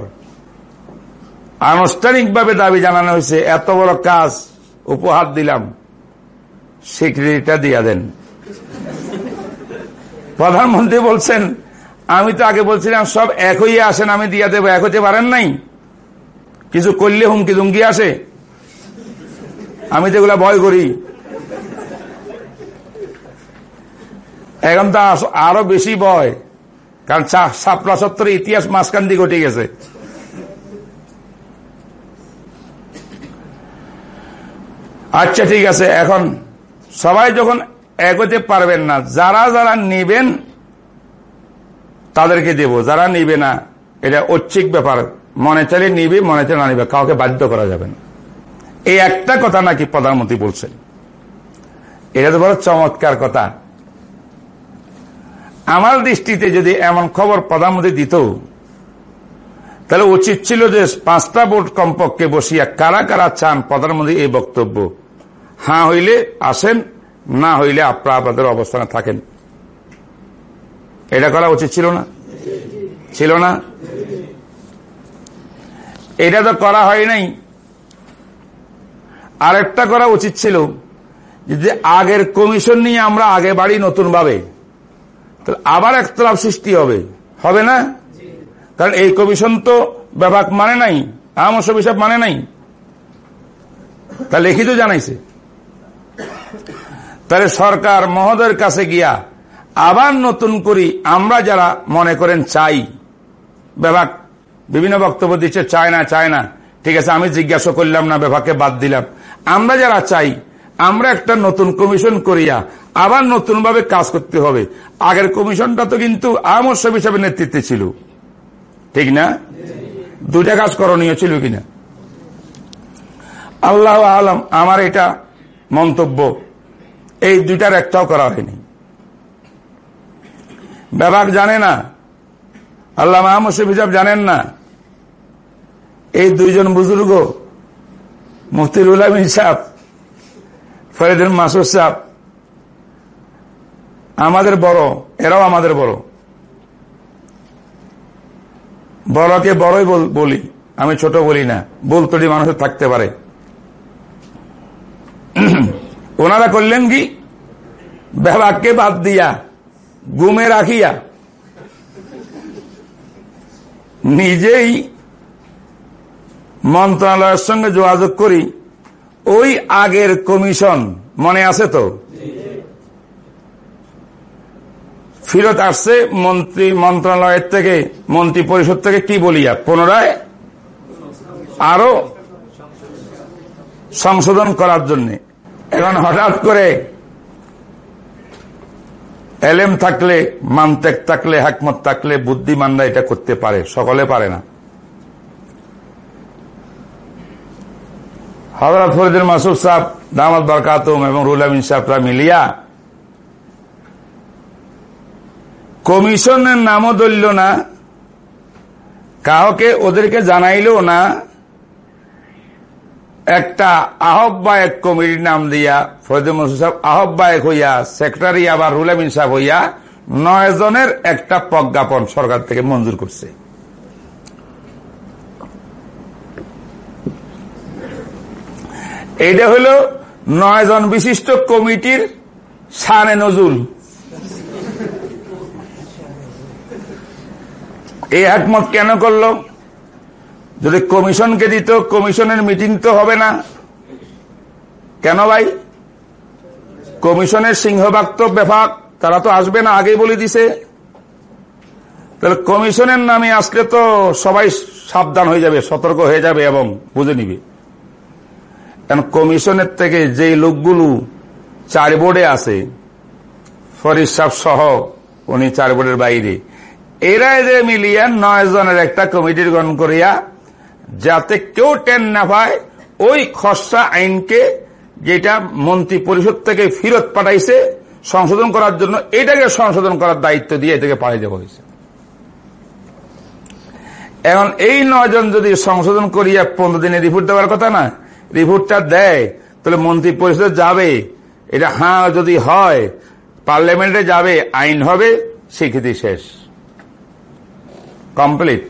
আনুষ্ঠানিকভাবে দাবি জানানো হয়েছে, এত বড় কাজ উপহার দিলাম, স্বীকৃতিটা দিয়া দেন। প্রধানমন্ত্রী বলছেন, আমি তো আগে বলছিলাম, সব একই আসেন, আমি দিয়া দেবো, এক হতে পারেন নাই। কিছু করলে হুমকি দুমকি আসে। আমি তো এগুলা ভয় করি। এখন তো আরও বেশি ভয়। কারণ সাপলা সত্তরের ইতিহাস মাঝখান দিয়ে ঘটে গেছে। আচ্ছা ঠিক আছে। এখন সবাই যখন এগোতে পারবেন না, যারা যারা নিবেন, তাদেরকে দেব। যারা নিবে না, এটা ঐচ্ছিক ব্যাপার। মনে চাইলে নিবে, মনে চাইলে না নিবে, কাউকে বাধ্য করা যাবে না। এই একটা কথা নাকি প্রধানমন্ত্রী বলছেন। এটা তো বড় চমৎকার কথা। আমার দৃষ্টিতে যদি এমন খবর প্রধানমন্ত্রী দিত, তাহলে উচিত ছিল যে পাঁচটা ভোট কমপক্ষে বসিয়া কারা কারা চান প্রধানমন্ত্রী এই বক্তব্য। হ্যাঁ হইলে আসেন, না হইলে আপনারা আপনাদের অবস্থানে থাকেন। এটা করা উচিত ছিল না? ছিল না? এটা তো করা হয় নাই। আরেকটা করা উচিত ছিল যে আগের কমিশন নিয়ে আমরা আগে বাড়ি নতুন ভাবে আবার একতলাপ সৃষ্টি হবে। হবে না? কারণ এই কমিশন তো ব্যাপার মানে নাই আমস হিসাব মানে নাই। তা লিখিত জানাইছে। তাহলে সরকার মহোদয়ের কাছে গিয়া আবার নতুন করি আমরা যারা মনে করেন চাই বিভাগ বিভিন্ন বক্তব্য দিচ্ছে, চায় না চায় না। ঠিক আছে, আমি জিজ্ঞাসা করলাম না বিভাগকে বাদ দিলাম। আমরা যারা চাই, আমরা একটা নতুন কমিশন করিয়া আবার নতুনভাবে কাজ করতে হবে। আগের কমিশনটা তো কিন্তু আমর্ষ হিসাবে নেতৃত্বে ছিল। ঠিক না? দুইটা কাজ করণীয় ছিল কিনা? আল্লাহ আলম, আমার এটা মন্তব্য, এই দুইটার একটাও করা হয়নি। বিভাগ জানে না আল্লাহ মাহমুদ হিসাব জানেন না। এই দুইজন বুজুর্গ মুফতির উলামিন সাহ ফরিদুল মাসুদ সাহ আমাদের বড়, এরাও আমাদের বড়। বড়কে বড়ই বলি আমি ছোট বলি না বলতটি মানুষের থাকতে পারে। ওনারা করলেন কি? বিভাগকে বাদ দিয়া, গুমে রাখিয়া, নিজেই মন্ত্রণালয়ের সঙ্গে যোগাযোগ করি, ওই আগের কমিশন, মনে আছে তো? ফিরত আসছে মন্ত্রী, মন্ত্রণালয়ের থেকে, মন্ত্রী পরিষদ থেকে কি বলিয়া? পুনরায়? আরও? সংশোধন করার জন্য। এখন হঠাৎ করে এলেম থাকলে, মানতেক থাকলে, হাকমত থাকলে, বুদ্ধিমানরা এটা করতে পারে, সকলে পারে না। হজরত ফরিদুল মাসুদ সাহ দামদ বরকাতুম এবং রুল আমিন সাহরা মিলিয়া কমিশনের নামও দলিল না কাহকে ওদেরকে জানাইল না, একটা আহ্বায়ক কমিটির নাম দিয়া ফরিদুল মাসুদ সাহেব আহ্বায়ক হইয়া, সেক্রেটারি আবার রুল আমিন সাহেব হইয়া, নয় জনের একটা প্রজ্ঞাপন সরকার থেকে মঞ্জুর করছে। এইটা হলো নয় জন বিশিষ্ট কমিটির সানে নজুল এই একমত কেন করল? যদি কমিশনকে দিত, কমিশনের মিটিং তো হবে না। কেন ভাই? কমিশনের সিংহভাগ তো বেফাক, তারা তো আসবে না, আগেই বলে দিছে। তাহলে কমিশনের নামে আসলে তো সবাই সাবধান হয়ে যাবে, সতর্ক হয়ে যাবে এবং বুঝে নিবে। কারণ কমিশনের থেকে যে লোকগুলো চার বোর্ডে আছে, ফরিদ সাহ সহ উনি চার বোর্ডের বাইরে এরা যে মিলিয়ে নয় জনের একটা কমিটির গঠন করিয়া যাতে কেউ টেন না পায়, ওই খসড়া আইনকে যেটা মন্ত্রী পরিষদ থেকে ফিরত পাঠাইছে, সংশোধন করার জন্য এটাকে সংশোধন করার দায়িত্ব দিয়ে এটাকে পাঠিয়ে দেওয়া হয়েছে। এখন এই নয়জন যদি সংশোধন করিয়া পনেরো দিনে রিপোর্ট দেওয়ার কথা না রিপোর্টটা দেয়, তাহলে মন্ত্রী পরিষদ যাবে। এটা হ্যাঁ যদি হয়, পার্লামেন্টে যাবে, আইন হবে, স্বীকৃতি শেষ। কমপ্লিট।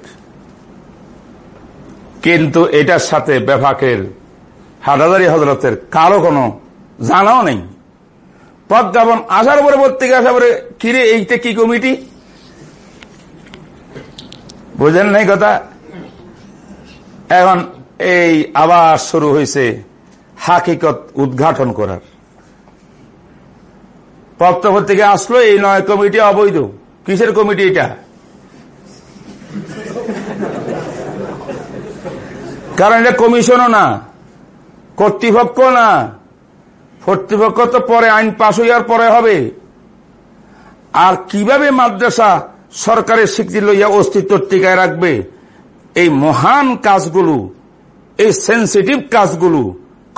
কিন্তু এটার সাথে বেফাকের, হাটাদারি হজরতের কারও কোনো জানাও নেই। প্রজ্ঞাপন আসার পরে পত্রিকা আসার পরে কিরে এইটা কি কমিটি? বোঝেন নাই কথা? এখন এই আবার শুরু হয়েছে হাকিকত উদ্ঘাটন করার। পত্র থেকে আসলো এই নয় কমিটি অবৈধ। কিসের কমিটি এটা? কারণ এটা কমিশনও না কর্তৃপক্ষ না। কর্তৃপক্ষ তো পরে আইন পাশ হইয়ার পরে হবে। আর কীভাবে মাদ্রাসা সরকারের স্বীকৃতি লইয়া অস্তিত্ব টিকায় রাখবে? এই মহান কাজগুলো এই সেন্সিটিভ কাজগুলো,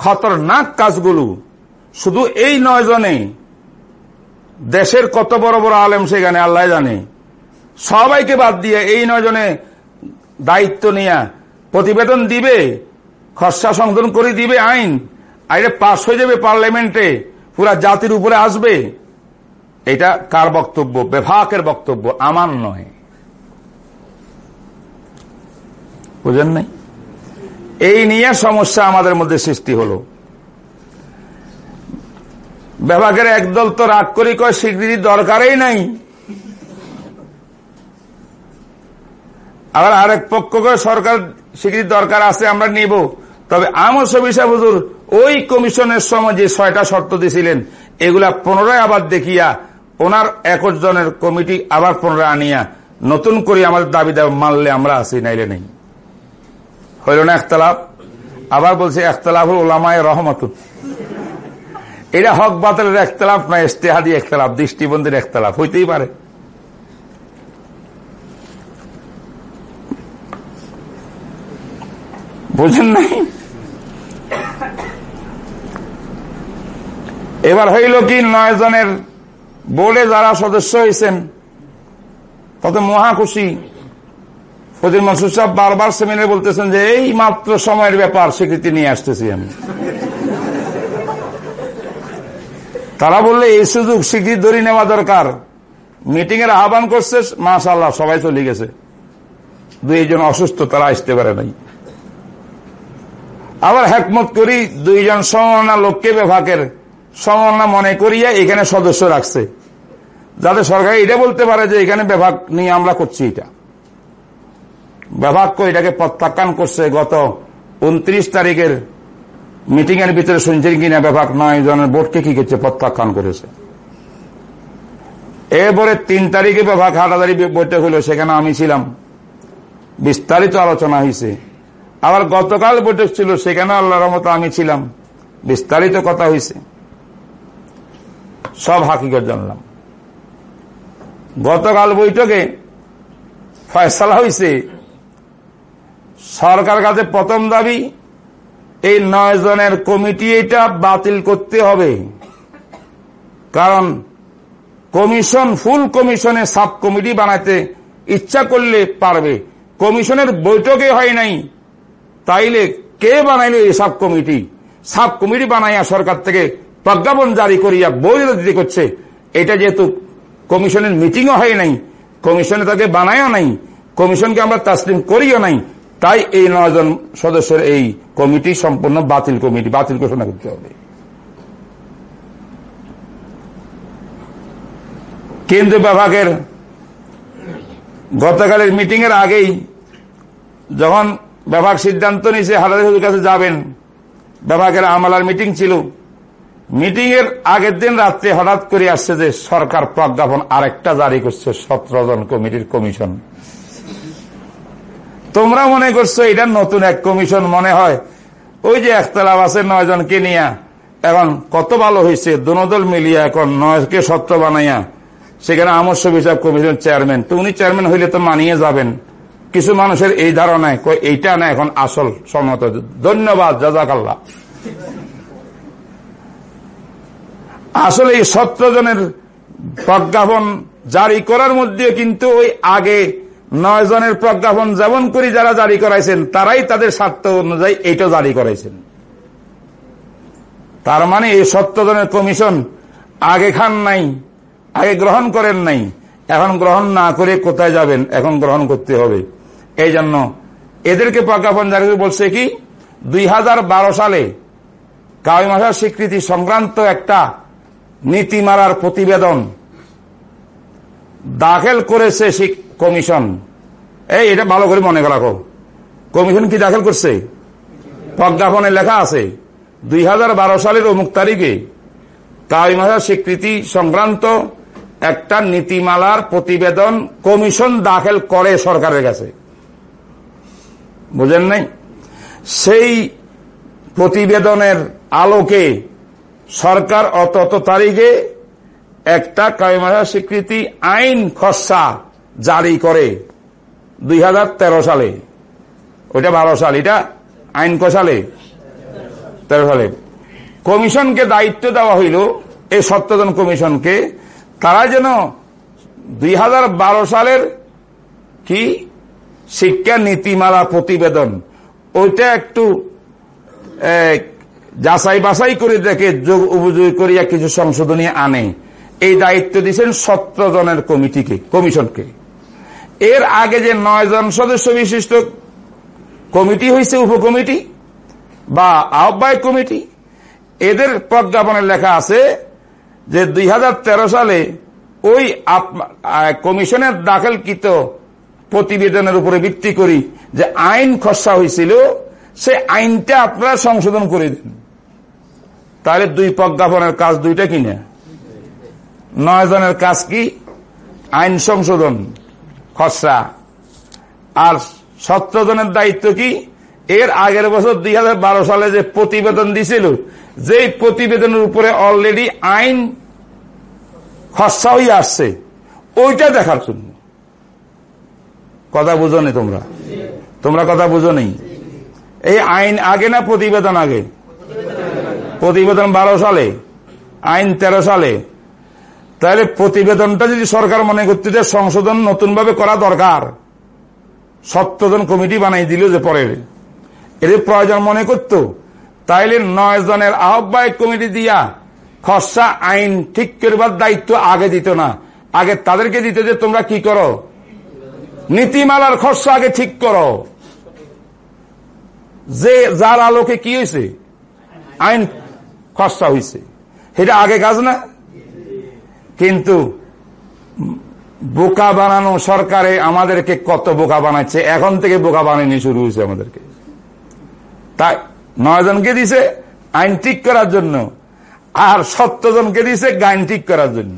খতরনাক কাজগুলো, শুধু এই নয় জনে, দেশের কত বড় বড় আলেম সেখানে, আল্লাহ জানে। সবাইকে বাদ দিয়ে এই নয় জনে দায়িত্ব নিয়ে প্রতিবেদন দিবে, খসড়া সংশোধন করে দিবে আইন আইনে পাশ হয়ে যাবে পার্লামেন্টে, পুরা জাতির উপরে আসবে। এটা কার বক্তব্য? বেভাকের বক্তব্য, আমার নয়। বুঝেন নাই? এই নিয়ে সমস্যা আমাদের মধ্যে সৃষ্টি হলো। বিভাগের একদল তো রাগ করি কয় স্বীকৃতি দরকারই নাই। আবার আরেক পক্ষ করে সরকার স্বীকৃতি দরকার আছে, আমরা নিব। তবে আমল সবিসা হুজুর, ওই কমিশনের সময় যে ছয়টা শর্ত দিয়েছিলেন এগুলা পুনরায় আবার দেখিয়া ওনার একর জনের কমিটি আবার পুনরায় আনিয়া নতুন করে আমাদের দাবি দাবি মানলে আমরা আছি, নাইলে নেই। হইল না একতলাফ আবার বলছে একতলাফ ওলামায় রহমত এটা হক বাতিলের একতলাফ না ইস্তেহাদি একতলাফ দৃষ্টিবন্ধের একতলাফ হইতেই পারে। বুঝেন নাই? এবার হইল কি, নয় জনের বোর্ডে যারা সদস্য হয়েছেন তত মহা খুশি। ফজিল মনসুর সাহেব বারবার সেমিনারে বলতেছেন যে, এই মাত্র সময়ের ব্যাপার, স্বীকৃতি নিয়ে আসতেছি আমি। তারা বললে, এই সুযোগ, স্বীকৃতি ধরে নেওয়া দরকার। মিটিং এর আহ্বান করছে মাশাল্লাহ সবাই চলে গেছে। দুইজন অসুস্থ, তারা আসতে পারে নাই। আবার হ্যাকমত করি, দুইজন সমন্বয় লোককে বিভাগের সমন্বয় মনে করিয়া এখানে সদস্য রাখছে। যাতে সরকার এটা বলতে পারে যে, এখানে বিভাগ নিয়ে আমরা করছি এটা। বিভাগ এটাকে প্রত্যাখ্যান করছে গত উনত্রিশ তারিখের মিটিং এর ভিতরে শুনছেন কিনা বিভাগ নয় জনের বোর্ডকে কি করছে? প্রত্যাখ্যান করেছে। এরপরে তিন তারিখে বিভাগ হাটাদারি বৈঠক হলো, সেখানে আমি ছিলাম। বিস্তারিত আলোচনা হয়েছে আবার গতকাল বৈঠক ছিল, সেখানে আল্লাহ রহমত আমি ছিলাম। বিস্তারিত কথা হয়েছে সব হাকিগত জানলাম। গতকাল বৈঠকে ফয়সলা হয়েছে সরকার কাছে প্রথম দাবি, এই নয় জনের কমিটি এটা বাতিল করতে হবে। কারণ কমিশন, ফুল কমিশনে সাব কমিটি বানাতে ইচ্ছা করলে পারবে। কমিশনের বৈঠকে হয় নাই, তাইলে কে বানাইল এই সাব কমিটি? সাব কমিটি বানাইয়া সরকার থেকে প্রজ্ঞাপন জারি করিয়া বই দিতে করছে। এটা যেহেতু কমিশনের মিটিংও হয় নাই, কমিশনে তাকে বানায়ও নাই, কমিশনকে আমরা তাসলিম করিও নাই তাই এই নয়জন সদস্যের এই কমিটি সম্পূর্ণ বাতিল কমিটি, বাতিল ঘোষণা করতে হবে। কেন্দ্র বিভাগের গতকালের মিটিং এর আগেই যখন বিভাগ সিদ্ধান্ত নিয়েছে হালাদের কাছে যাবেন, বিভাগের আমলার মিটিং ছিল। মিটিং এর আগের দিন রাত্রে হঠাৎ করে আসছে যে সরকার প্রজ্ঞাপন আরেকটা জারি করছে সতেরো জন কমিটির কমিশন। তোমরা মনে করছ এটা নতুন এক কমিশন মনে হয়? ওই যে একতলাপ আছে নয় জনকে নিয়ে? এখন কত ভালো হয়েছে, দোনদল মিলিয়ে এখন নয়কে সত্য বানাইয়া। সেখানে আমস্য বিষয় কমিশন চেয়ারম্যান। তো উনি চেয়ারম্যান হইলে তো মানিয়ে যাবেন। কিছু মানুষের এই ধারণায় এইটা না এখন আসল সম্মত। ধন্যবাদ জাজাকাল্লা আসলে এই সত্তর জনের প্রজ্ঞাপন জারি করার মধ্যে কিন্তু ওই আগে নয় জনের প্রজ্ঞাপন যেমন করে যারা জারি করাইছেন, তারাই তাদের স্বার্থ অনুযায়ী এইটা জারি করাইছেন। তার মানে এই জনের কমিশন আগে খান নাই, আগে গ্রহণ করেন নাই। এখন গ্রহণ না করে কোথায় যাবেন? এখন গ্রহণ করতে হবে। এই জন্য এদেরকে প্রজ্ঞাপন জারি বলছে কি, দুই হাজার বারো সালে কাউই মাসার স্বীকৃতি সংক্রান্ত একটা নীতিমালার প্রতিবেদন দাখিল করেছে কমিশন। এই, এটা ভালো করে মনে রাখো। কমিশন কি দাখিল করছে? প্রজ্ঞাপনে লেখা আছে, দুই হাজার বারো সালের অমুক তারিখে কাউই মাসার স্বীকৃতি সংক্রান্ত একটা নীতিমালার প্রতিবেদন কমিশন দাখিল করে সরকারের কাছে। বুঝেন নাই? সেই প্রতিবেদনের আলোকে সরকার অত তারিখে একটা কায়মারা স্বীকৃতি আইন খসা জারি করে। দুই হাজার তেরো সালে। ওইটা বারো সাল। এটা আইন ক সালে? তেরো সালে। কমিশনকে দায়িত্ব দেওয়া হইল এই সত্যজন কমিশনকে। তারা যেন দুই হাজার বারো সালের কি শিক্ষা নীতিমালা প্রতিবেদন, ওইটা একটু যাচাই বাছাই করে দেখে যোগ উপযোগ করিয়া কিছু সংশোধনী আনে। এই দায়িত্ব দিচ্ছেন সতেরো জনের কমিটিকে, কমিশনকে। এর আগে যে নয় জন সদস্য বিশিষ্ট কমিটি হয়েছে উপকমিটি বা আহ্বায়ক কমিটি, এদের প্রজ্ঞাপনের লেখা আছে যে দুই হাজার তেরো সালে ওই কমিশনের দাখিলকৃত প্রতিবেদনের উপরে ভিত্তি করি যে আইন খসা হয়েছিল সে আইনটা আপনারা সংশোধন করে দিন। তাহলে দুই প্রজ্ঞাপনের কাজ দুইটা কিনে? নয় জনের কাজ কি? আইন সংশোধন। খসড়া। আর সতেরো জনের দায়িত্ব কি? এর আগের বছর দুই হাজার বারো সালে যে প্রতিবেদন দিছিল যে প্রতিবেদনের উপরে অলরেডি আইন খসা হয়ে আসছে, ওইটা দেখার জন্য। কথা বুঝো নি তোমরা? তোমরা কথা বুঝো নেই এই আইন আগে না প্রতিবেদন আগে? প্রতিবেদন বারো সালে, আইন তেরো সালে। তাহলে প্রতিবেদনটা যদি সরকার মনে করতে যে সংশোধন নতুনভাবে করা দরকার। সত্যজন কমিটি বানাই দিল যে পরে এর প্রয়োজন মনে করত। তাইলে নয় জনের আহ্বায়ক কমিটি দিয়া খসা আইন ঠিক করবার দায়িত্ব আগে দিত না। আগে তাদেরকে দিত যে, তোমরা কি করো? নীতিমালার খরচা আগে ঠিক করো। যে, যার আলোকে কি হয়েছে আইন খরচা হয়েছে সেটা আগে কাজ না? কিন্তু বোকা বানানো সরকারে আমাদেরকে কত বোকা বানাচ্ছে? এখন থেকে বোকা বানানি শুরু হয়েছে আমাদেরকে। তাই নয় জনকে দিছে, আইন ঠিক করার জন্য। আর সত্য জনকে দিছে, গাইন ঠিক করার জন্য।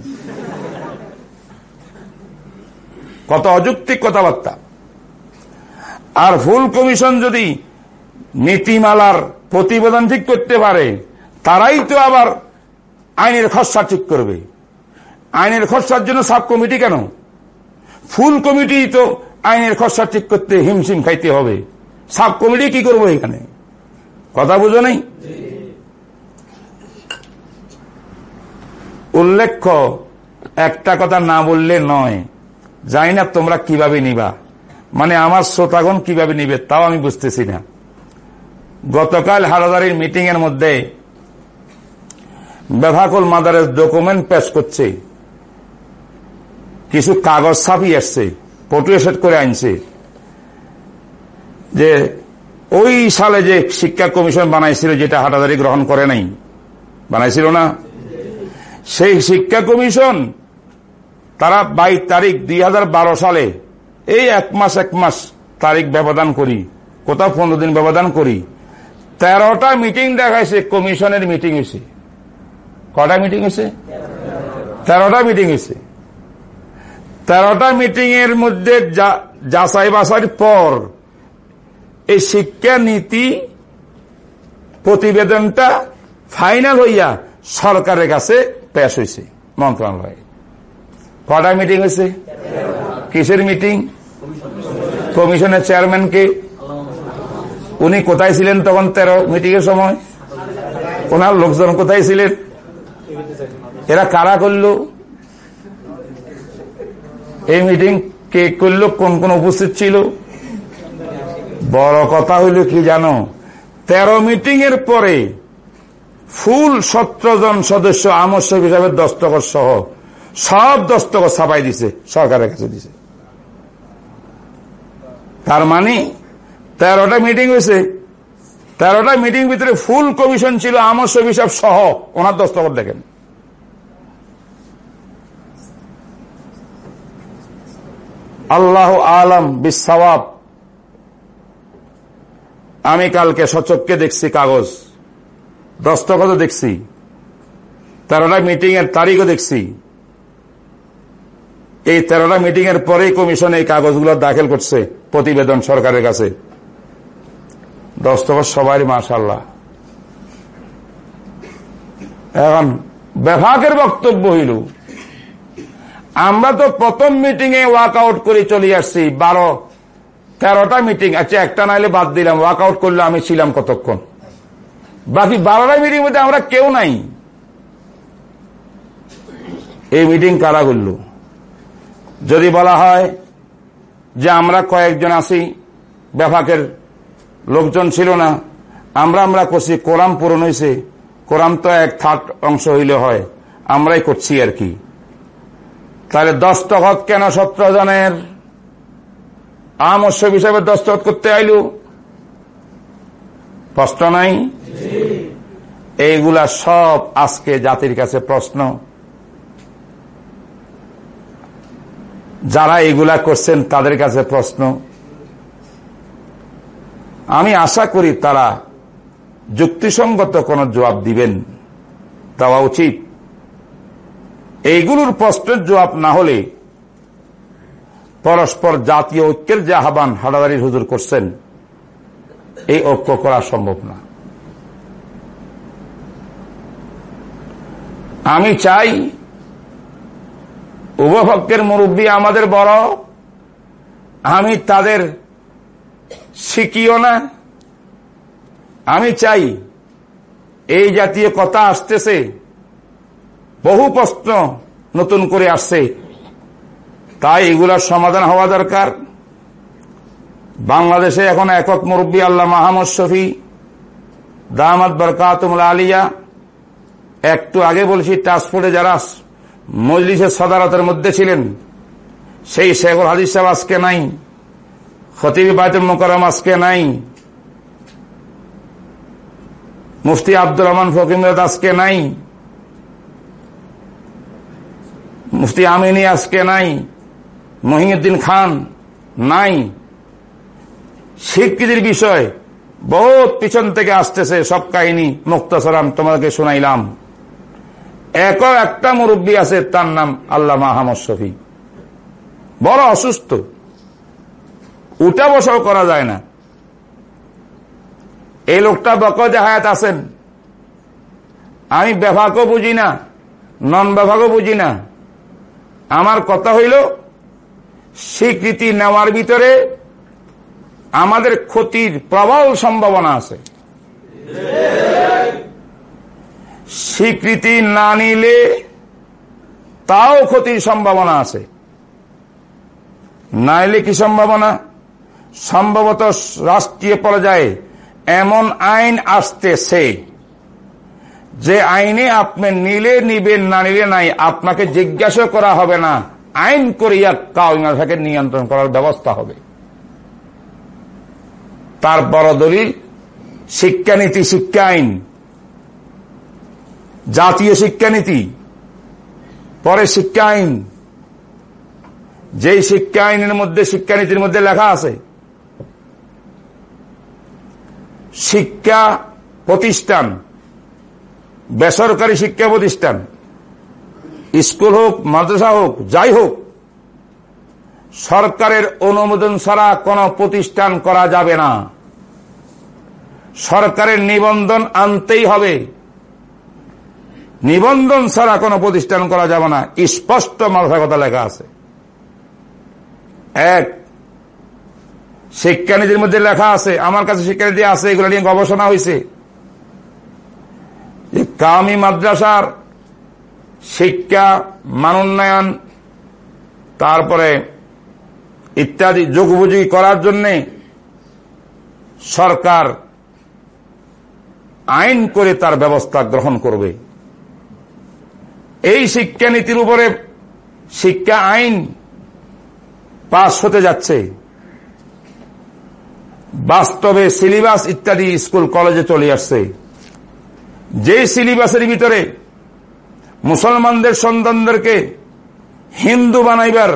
কত অযৌক্তিক কথাবার্তা। আর ফুল কমিশন যদি নীতিমালার প্রতিবেদন ঠিক করতে পারে, তারাই তো আবার আইনের খসড়া ঠিক করবে। আইনের খসড়ার জন্য সাব কমিটি কেন? ফুল কমিটি তো আইনের খসড়া ঠিক করতে হিমশিম খাইতে হবে। সাব কমিটি কি করব এখানে? কথা বুঝো নাই? উল্লেখ্য, একটা কথা না বললে নয়। জানি না তোমরা কীভাবে নিবা। মানে আমার শ্রোতাগণ কীভাবে নিবে, তাও আমি বুঝতেছি না। গতকাল হারাদারির মিটিং এর মধ্যে বেভাকুল মাদারের ডকুমেন্ট পেশ করছে। কিছু কাগজ ছাপিয়ে আসছে ফটো করে আনছে। যে ওই সালে যে শিক্ষা কমিশন বানাইছিল, যেটা হাটাদারি গ্রহণ করে নাই, বানাইছিল না? সেই শিক্ষা কমিশন, তারা বাইশ তারিখ দুই হাজার বারো সালে এই এক মাস এক মাস তারিখ ব্যবধান করি, কোথাও পনেরো দিন ব্যবধান করি। তেরোটা মিটিং দেখাইছে, কমিশনের মিটিং হয়েছে কটা মিটিং হয়েছে তেরোটা মিটিং হয়েছে তেরোটা মিটিং এর মধ্যে যাচাই বাসার পর এই শিক্ষা নীতি প্রতিবেদনটা ফাইনাল হইয়া সরকারের কাছে পেশ হয়েছে মন্ত্রণালয়ে। কটা মিটিং হয়েছে কিসের মিটিং কমিশনের চেয়ারম্যানকে উনি কোথায় ছিলেন তখন তেরো মিটিং এর সময়? ওনার লোকজন কোথায় ছিলেন? এরা কারা করল? এই মিটিং কে করল, কোন কোন উপস্থিত ছিল? বড় কথা হইল কি জানো? তেরো মিটিং এর পরে ফুল সতেরো জন সদস্য আমস্যক হিসাবে দস্তখত সহ সব দস্তখত ছাপাই দিছে, সরকারের কাছে দিছে। তার মানে তেরোটা মিটিং হয়েছে। তেরোটা মিটিং ভিতরে ফুল কমিশন ছিল আমস্যক হিসাব সহ, ওনার দস্তখত দেখেন। আল্লাহ আলম বিশ্বাব আমি কালকে সচককে দেখছি কাগজ। দস্তখত দেখছি। তেরোটা মিটিং এর তারিখও দেখছি। এই তেরোটা মিটিং এর পরেই কমিশন এই কাগজগুলো দাখিল করছে প্রতিবেদন সরকারের কাছে। দস্তখত সবাই মাশাল্লাহ এখন বেফাকের বক্তব্য হইল আমরা তো প্রথম মিটিং এ ওয়াক আউট করে চলে আসছি। বারো, তেরোটা মিটিং আচ্ছা একটা নাইলে বাদ দিলাম। ওয়াক আউট করলে আমি ছিলাম কতক্ষণ? বাকি বারোটা মিটিং মধ্যে আমরা কেউ নাই। এই মিটিং কারা করল? যদি বলা হয় যে আমরা কয়েকজন আছি, বেফাকের লোকজন ছিল না, আমরা আমরা করছি, কোরআন পূরণ হয়েছে কোরআন তো এক থার্ড অংশ হইলে হয়, আমরাই করছি আর কি। তাহলে দস্তখত কেন সতেরো জনের হিসাবে দস্তখত করতে আইলু? প্রশ্ন নাই? এইগুলা সব আজকে জাতির কাছে প্রশ্ন। যারা এগুলা করছেন তাদের কাছে প্রশ্ন। আমি আশা করি তারা যুক্তিসঙ্গত কোন জবাব দিবেন। দেওয়া উচিত। এইগুলোর প্রশ্নের জবাব না হলে পরস্পর জাতীয় ঐক্যের যে আহ্বান হাডাদারির হুজুর করছেন, এই ঐক্য করা সম্ভব না। আমি চাই উভপক্ষের মুরব্বী আমাদের বড়, আমি তাদের শিখিও না। আমি চাই এই জাতীয় কথা আসতেছে বহু প্রশ্ন নতুন করে আসছে। তাই এগুলার সমাধান হওয়া দরকার। বাংলাদেশে এখন একক মুরব্বী আল্লাহ মাহমদ শফি দামাদ বরকাতমুল আলিয়া, একটু আগে বলছি টাস্কফোর্ডে যারা মজলিসের সদারতের মধ্যে ছিলেন, সেই শেখুল হাদিস সাহেব আজকে নাই, খতিব বায়তুল মোকারম আজকে নাই, মুফতি আব্দুর রহমান ফকিমত আজকে নাই মুফতি আমিনী আজকে নাই, মহিউদ্দিন খান নাই। স্বীকৃতির বিষয় বহুত পিছন থেকে আসতেছে সব কাহিনী মুক্তসরাম তোমাকে শোনাইলাম। এক একটা মুরব্বী আছে, তার নাম আল্লাহ মাহমদ শফি। বড় অসুস্থ। উঠা বসাও করা যায় না। এই লোকটা বকজে হায়াত আছেন। আমি বেভাগও বুঝি না নন বেভাগও বুঝি না। আমার কথা হইল, স্বীকৃতি নেওয়ার ভিতরে আমাদের ক্ষতির প্রবল সম্ভাবনা আছে। স্বীকৃতি না নিলে তাও ক্ষতির সম্ভাবনা আছে। না নিলে কি সম্ভাবনা? সম্ভবত রাষ্ট্রীয় পর্যায়ে এমন আইন আসতেছে। যে আইনে আপনি নিলে নিবেন, না নিলে নাই, আপনাকে জিজ্ঞাসা করা হবে না। আইন করিয়া কাউকে নিয়ন্ত্রণ করার ব্যবস্থা হবে। তার বড় দলিল, শিক্ষানীতি, শিক্ষা আইন। জাতীয় শিক্ষানীতি, পরে শিক্ষা আইন। যেই শিক্ষা আইনের মধ্যে, শিক্ষানীতির মধ্যে লেখা আছে, শিক্ষা প্রতিষ্ঠান বেসরকারি শিক্ষা প্রতিষ্ঠান, স্কুল হোক, মাদ্রাসা হোক, যাই হোক, সরকারের অনুমোদন ছাড়া কোন প্রতিষ্ঠান করা যাবে না। সরকারের নিবন্ধন আনতেই হবে। নিবন্ধন ছাড়া কোন প্রতিষ্ঠান করা যাবে না। স্পষ্ট মালসা কথা লেখা আছে। এক, শিক্ষানীতির মধ্যে লেখা আছে, আমার কাছে শিক্ষানীতি আছে, এগুলো নিয়ে গবেষণা হয়েছে কামি মাদ্রাসার শিক্ষা, মানোন্নয়ন, তারপরে ইত্যাদি যোগোপযোগী করার জন্য সরকার আইন করে তার ব্যবস্থা গ্রহণ করবে। এই শিক্ষানীতির উপরে শিক্ষা আইন পাশ হতে যাচ্ছে। বাস্তবে সিলেবাস ইত্যাদি স্কুল, কলেজে চলে আসছে। যে সিলেবাসের ভিতরে মুসলমানদের সন্তানদেরকে হিন্দু বানাইবার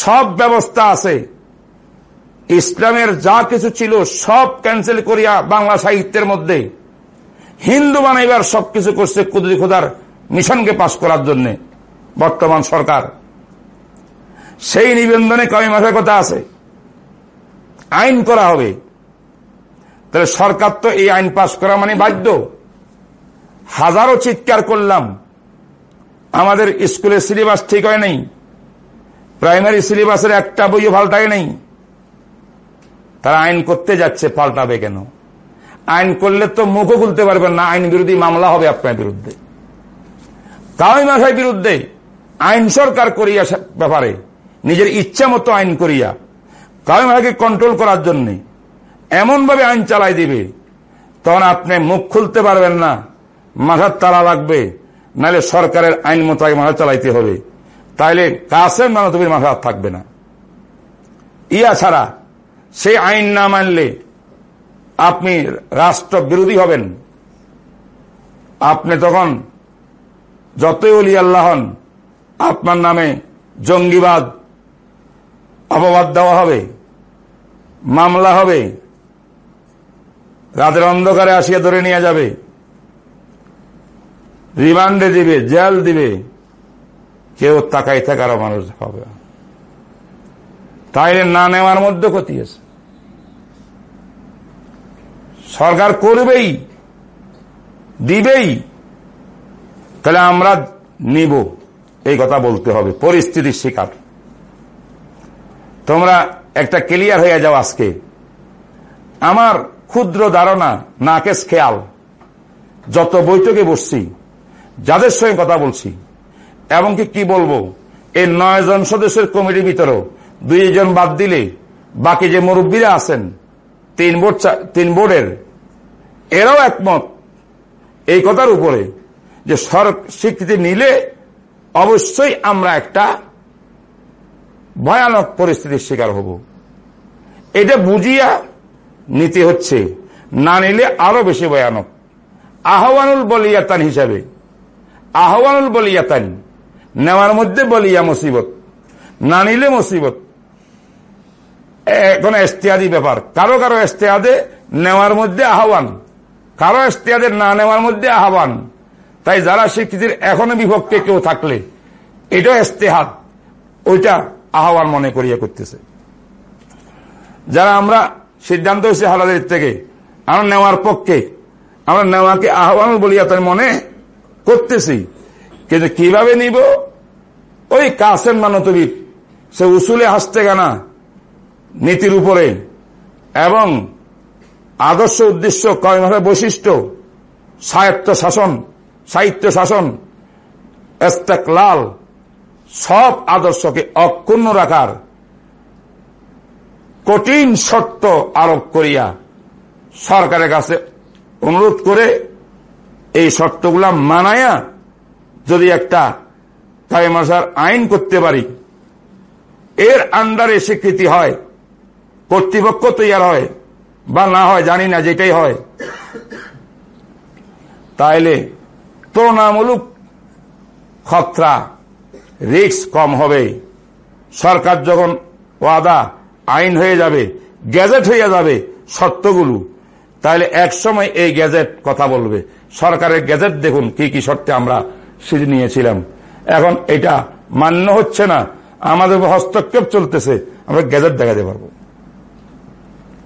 সব ব্যবস্থা আছে, ইসলামের যা কিছু ছিল সব ক্যান্সেল করিয়া বাংলা সাহিত্যের মধ্যে হিন্দু বানাইবার সবকিছু করছে কুদরি খোদার মিশনকে পাশ করার জন্য বর্তমান সরকার। সেই নিবন্ধনে কমি মাসের কথা আছে, আইন করা হবে। তাহলে সরকার তো এই আইন পাশ করা মানে বাধ্য। হাজারো চিৎকার করলাম। আমাদের স্কুলের সিলেবাস ঠিক হয় নাই। প্রাইমারি সিলেবাসের একটা বইও পাল্টায় নেই। তারা আইন করতে যাচ্ছে, পাল্টাবে কেন? আইন করলে তো মুখও খুলতে পারবেন না, আইন বিরোধী মামলা হবে আপনার বিরুদ্ধে। কাউই মাসার বিরুদ্ধে, আইন সরকার করিয়া ব্যাপারে, নিজের ইচ্ছা মতো আইন করিয়া কাউই মাসাকে কন্ট্রোল করার জন্য, এমনভাবে আইন চালাই দিবে, তখন আপনি মুখ খুলতে পারবেন না। মাথার তালা লাগবে, নাহলে সরকারের আইন মতো মাথা চালাইতে হবে। তাইলে কাসেম মানতবীর মাথা থাকবে না। ইয়া ছাড়া সেই আইন না মানলে আপনি রাষ্ট্র বিরোধী হবেন। আপনি তখন যতই অলি আল্লাহ হন, আপনার নামে জঙ্গিবাদ, অপবাদ দেওয়া হবে, মামলা হবে, রাতের অন্ধকারে আসিয়া ধরে নিয়ে যাবে। রিমান্ডে দিবে, জেল দিবে, কেউ তাকাই থাকার মানুষ হবে। তাই না নেওয়ার মধ্যে ক্ষতি আছে। সরকার করবেই, দিবেই, তাহলে আমরা নিব। এই কথা বলতে হবে পরিস্থিতির শিকার। তোমরা একটা ক্লিয়ার হয়ে যাও আজকে। আমার ক্ষুদ্র ধারণা, নাকেশ খেয়াল, যত বৈঠকে বসছি যাদের সঙ্গে কথা বলছি। এমনকি কি বলব? এই নয় জন সদস্যের কমিটির ভিতরেও দুইজন বাদ দিলে বাকি যে মুরব্বীরা আছেন, তিন বোর্ড তিন বোর্ডের, এরাও একমত এই কথার উপরে যে স্বীকৃতি নিলে অবশ্যই আমরা একটা ভয়ানক পরিস্থিতির শিকার হব। এটা বুঝিয়া নিতে হচ্ছে, না নিলে আরও বেশি ভয়ানক। আহ্বানুল বলিয়া বলিয়াতান হিসাবে আহ্বানুল বলিয়াতান। নেওয়ার মধ্যে বলিয়া মুসিবত, না নিলে মুসিবত। এখন এস্তেয়াদি ব্যাপার। কারও কারও এস্তেয়াদে নেওয়ার মধ্যে আহ্বান। কারও এস্তেয়াদের না নেওয়ার মধ্যে আহ্বান। তাই যারা স্বীকৃতির এখনও বিভক্তে কেউ থাকলে, এটা এস্তেহাদ। ওইটা আহ্বান মনে করিয়া করতেছে। যারা আমরা সিদ্ধান্ত হয়েছে হালাদের থেকে, আমরা নেওয়ার পক্ষে, আমরা নেওয়াকে আহ্বান বলিয়া তার মনে করতেছি। কিন্তু কীভাবে নিব? ওই কাসেম মানতবীর সে উসুলে হাসতে গানা, নীতির উপরে। এবং আদর্শ উদ্দেশ্য কয়মাসের বৈশিষ্ট্য? সাহিত্য শাসন সাহিত্য শাসন, এস্তেকলাল, সব আদর্শকে অক্ষুণ্ণ রাখার কঠিন শর্ত আরোপ করিয়া সরকারের কাছে অনুরোধ করে এই শর্তগুলা মানায়া যদি একটা কায়মাসার আইন করতে পারি, এর আন্ডারে স্বীকৃতি হয়, কর্তৃপক্ষ তৈয়ার হয়, বা না হয়, জানি না, যেটাই হয়, তাইলে তুলনামূলক খতরা রিক্স কম হবে। সরকার যখন ওয়াদা আইন হয়ে যাবে, গ্যাজেট হয়ে যাবে সত্যগুলো তাহলে এক সময় এই গ্যাজেট কথা বলবে। সরকারের গ্যাজেট দেখুন কি কি শর্তে আমরা সিঁড়ি নিয়েছিলাম। এখন এটা মান্য হচ্ছে না। আমাদের হস্তক্ষেপ চলতেছে। আমরা গ্যাজেট দেখাতে পারব।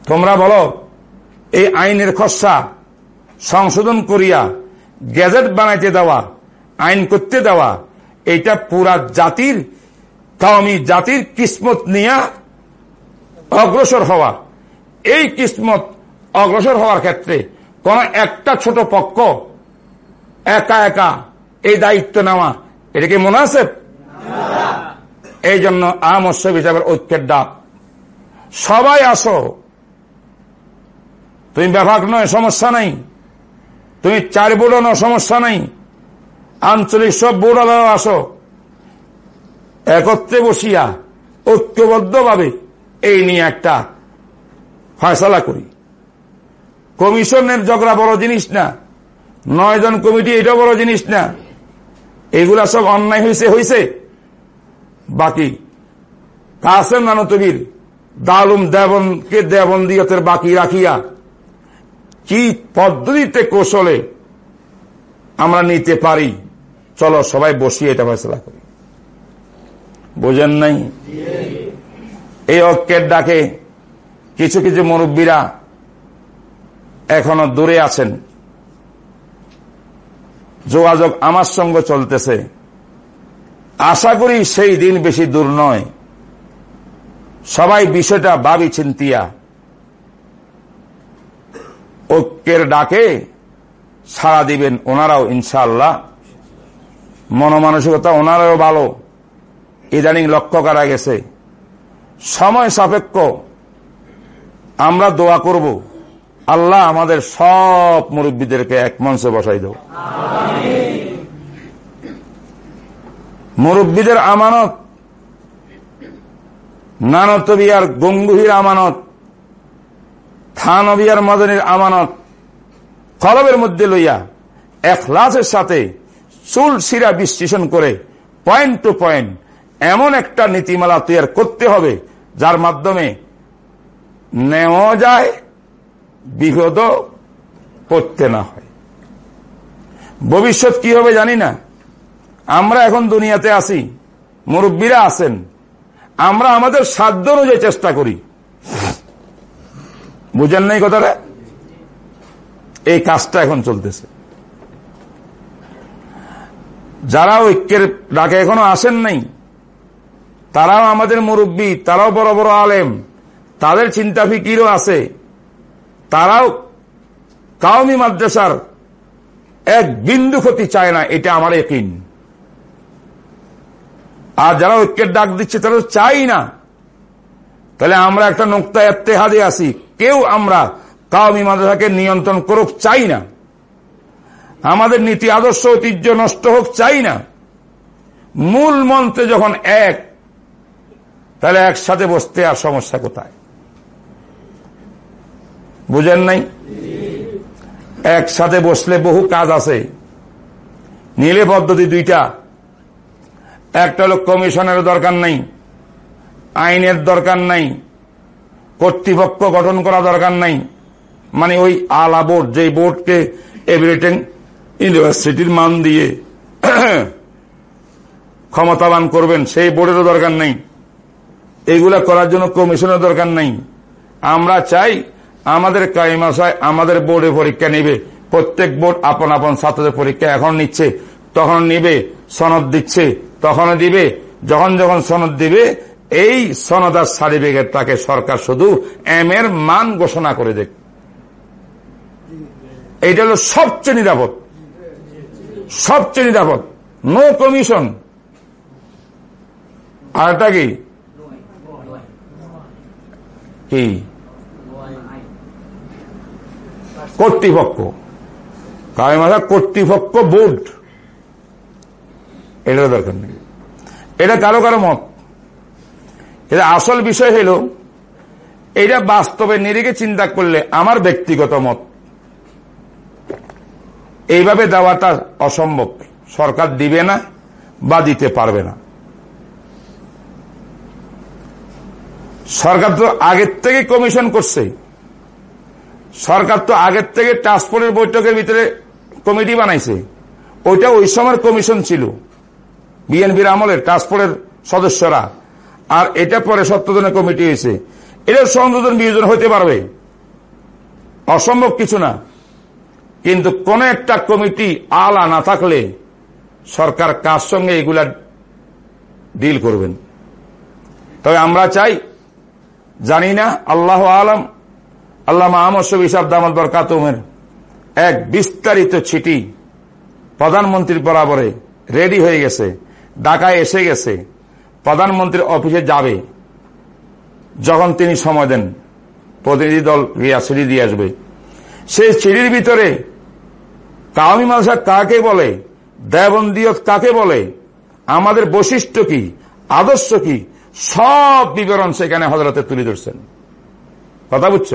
তোমরা বলো, এই আইনের খসা সংশোধন করিয়া গ্যাজেট বানাইতে দেওয়া, আইন করতে দেওয়া, এটা পুরা জাতির কাউমি জাতির কিসমত নিয়ে অগ্রসর হওয়া। এই কিসমত অগ্রসর হওয়ার ক্ষেত্রে কোন একটা ছোট পক্ষ একা একা এই দায়িত্ব নেওয়া, এটা কি মনে আছে এই জন্য আমস্য হিসাবের ঐক্যের ডাক। সবাই আসো। তুমি ব্যাপক নয়, সমস্যা নাই। তুমি চার বোর্ডও নয়, সমস্যা নাই। আঞ্চলিক সব বোর্ড আসো। একত্রে বসিয়া ঐক্যবদ্ধভাবে এই নিয়ে একটা ফয়সলা করি। কমিশনের ঝগড়া বড় জিনিস না। নয় জন কমিটি এটা বড় জিনিস না। এগুলা সব অন্যায় হয়েছে হয়েছে বাকি, কাসেম নানতবীর, দালুম দেবনকে দেবন দিয়তের বাকি রাখিয়া কি পদ্ধতিতে কৌশলে আমরা নিতে পারি? চলো সবাই বসিয়ে এটা ফেসলা করি। বোঝেন নাই? এই ঐক্যের ডাকে কিছু কিছু মুরব্বীরা এখনও দূরে আছেন। যোগাযোগ আমার সঙ্গে চলতেছে। আশা করি সেই দিন বেশি দূর নয়। সবাই বিষয়টা ভাবি চিন্তিয়া। ঐক্যের ডাকে সাড়া দিবেন ওনারাও ইনশাল্লাহ মনমানসিকতা ওনারাও ভালো। ইদানিং লক্ষ্য করা গেছে। সময় সাপেক্ষ। আমরা দোয়া করব। আল্লাহ আমাদের সব মুরব্বীদেরকে এক মঞ্চে বসাই দেব। মুরব্বীদের আমানত, নানতবিয়ার গঙ্গুহির আমানত, থানবিয়ার মদনের আমানত, কলবের মধ্যে লইয়া এখলাসের সাথে চুল সিরা বিশ্লেষণ করে পয়েন্ট টু পয়েন্ট এমন একটা নীতিমালা তৈরি করতে হবে, যার মাধ্যমে নেওয়া যায় বিপদ করতে না হয়। ভবিষ্যৎ কি হবে জানি না। আমরা এখন দুনিয়াতে আসি মুরব্বীরা আছেন। আমরা আমাদের সাধ্য অনুযায়ী চেষ্টা করি। বুঝেন নাই কথাটা? এই কাজটা এখন চলতেছে। যারা ঐক্যের ডাকে এখনও আসেন নাই, তারাও আমাদের মুরব্বী, তারাও বড় বড় আলেম, তাদের চিন্তা ফিকিরও আছে। তারাও কাউমি মাদ্রাসার এক বিন্দু ক্ষতি চায় না, এটা আমার একিন আর যারা ঐক্যের ডাক দিচ্ছে তারা চাই না। তাহলে আমরা একটা নোক্তা এত্তেহাদে আসি কেউ আমরা কাউমি মাদ্রাসাকে নিয়ন্ত্রণ করুক, চাই না। আমাদের নীতি আদর্শ ঐতিহ্য নষ্ট হোক, চাই না। মূল মন্ত্রে যখন এক, তাহলে একসাথে বসতে আর সমস্যা কোথায়? বুঝেন নাই? একসাথে বসলে বহু কাজ আছে। নীলে পদ্ধতি দুইটা। একটা হলো কমিশনের দরকার নাই, আইনের দরকার নাই, কর্তৃপক্ষ গঠন করা দরকার নাই। মানে ওই আলা বোর্ড যে বোর্ডকে এভিরেটিং ইউনিভার্সিটির মান দিয়ে ক্ষমতাবান করবেন, সেই বোর্ডেরও দরকার নেই। এইগুলা করার জন্য কমিশনের দরকার নেই। আমরা চাই আমাদের কাইমাশায় আমাদের বোর্ডে পরীক্ষা নিবে। প্রত্যেক বোর্ড আপন আপন ছাত্রদের পরীক্ষা এখন নিচ্ছে, তখন নিবে, সনদ দিচ্ছে তখন দিবে, যখন যখন সনদ দিবে, এই সনদ আর সার্টিফিকেট তাকে সরকার শুধু এম এর মান ঘোষণা করে দেখ এইটা হলো সবচেয়ে নিরাপদ। সবচেয়ে নিরাপদ। নো কমিশন আর এটা কি কি কর্তৃপক্ষ। কায়মাথা কর্তৃপক্ষ বোর্ড। এটার দরকার নেই। এটা কারও কারও মত। এটা আসল বিষয় হল, এটা বাস্তবে নিরিখে চিন্তা করলে আমার ব্যক্তিগত মত। এইভাবে দেওয়াটা অসম্ভব। সরকার দিবে না বা দিতে পারবে না। সরকার তো আগের থেকে কমিশন করছে। সরকার তো আগের থেকে ট্রান্সপোর্টের বৈঠকের ভিতরে কমিটি বানাইছে। ওইটা ওই সময়ের কমিশন ছিল। বিএনপির আমলের ট্রান্সপোর্টের সদস্যরা। আর এটা পরে সত্যজনের কমিটি হয়েছে। এটা সংযোজন বিয়োজন হতে পারবে। অসম্ভব কিছু না। কিন্তু কোন একটা কমিটি আলা না থাকলে সরকার কার সঙ্গে এগুলা ডিল করবেন? তবে আমরা চাই, জানি না, আল্লাহ আলম আল্লাহ আহমদ শবী সাহেব দামদ বরকাতমের এক বিস্তারিত চিঠি প্রধানমন্ত্রীর বরাবরে রেডি হয়ে গেছে, ঢাকায় এসে গেছে। প্রধানমন্ত্রীর অফিসে যাবে। যখন তিনি সময় দেন, প্রতিনিধি দল গিয়া দিয়ে আসবে। সেই সিঁড়ির ভিতরে কাউমি মালসা কাকে বলে দেবন্দিয়ত কাকে বলে, আমাদের বৈশিষ্ট্য কি, আদর্শ কি, সব বিবরণ সেখানে হজরতে তুলে ধরছেন। কথা বুঝছ?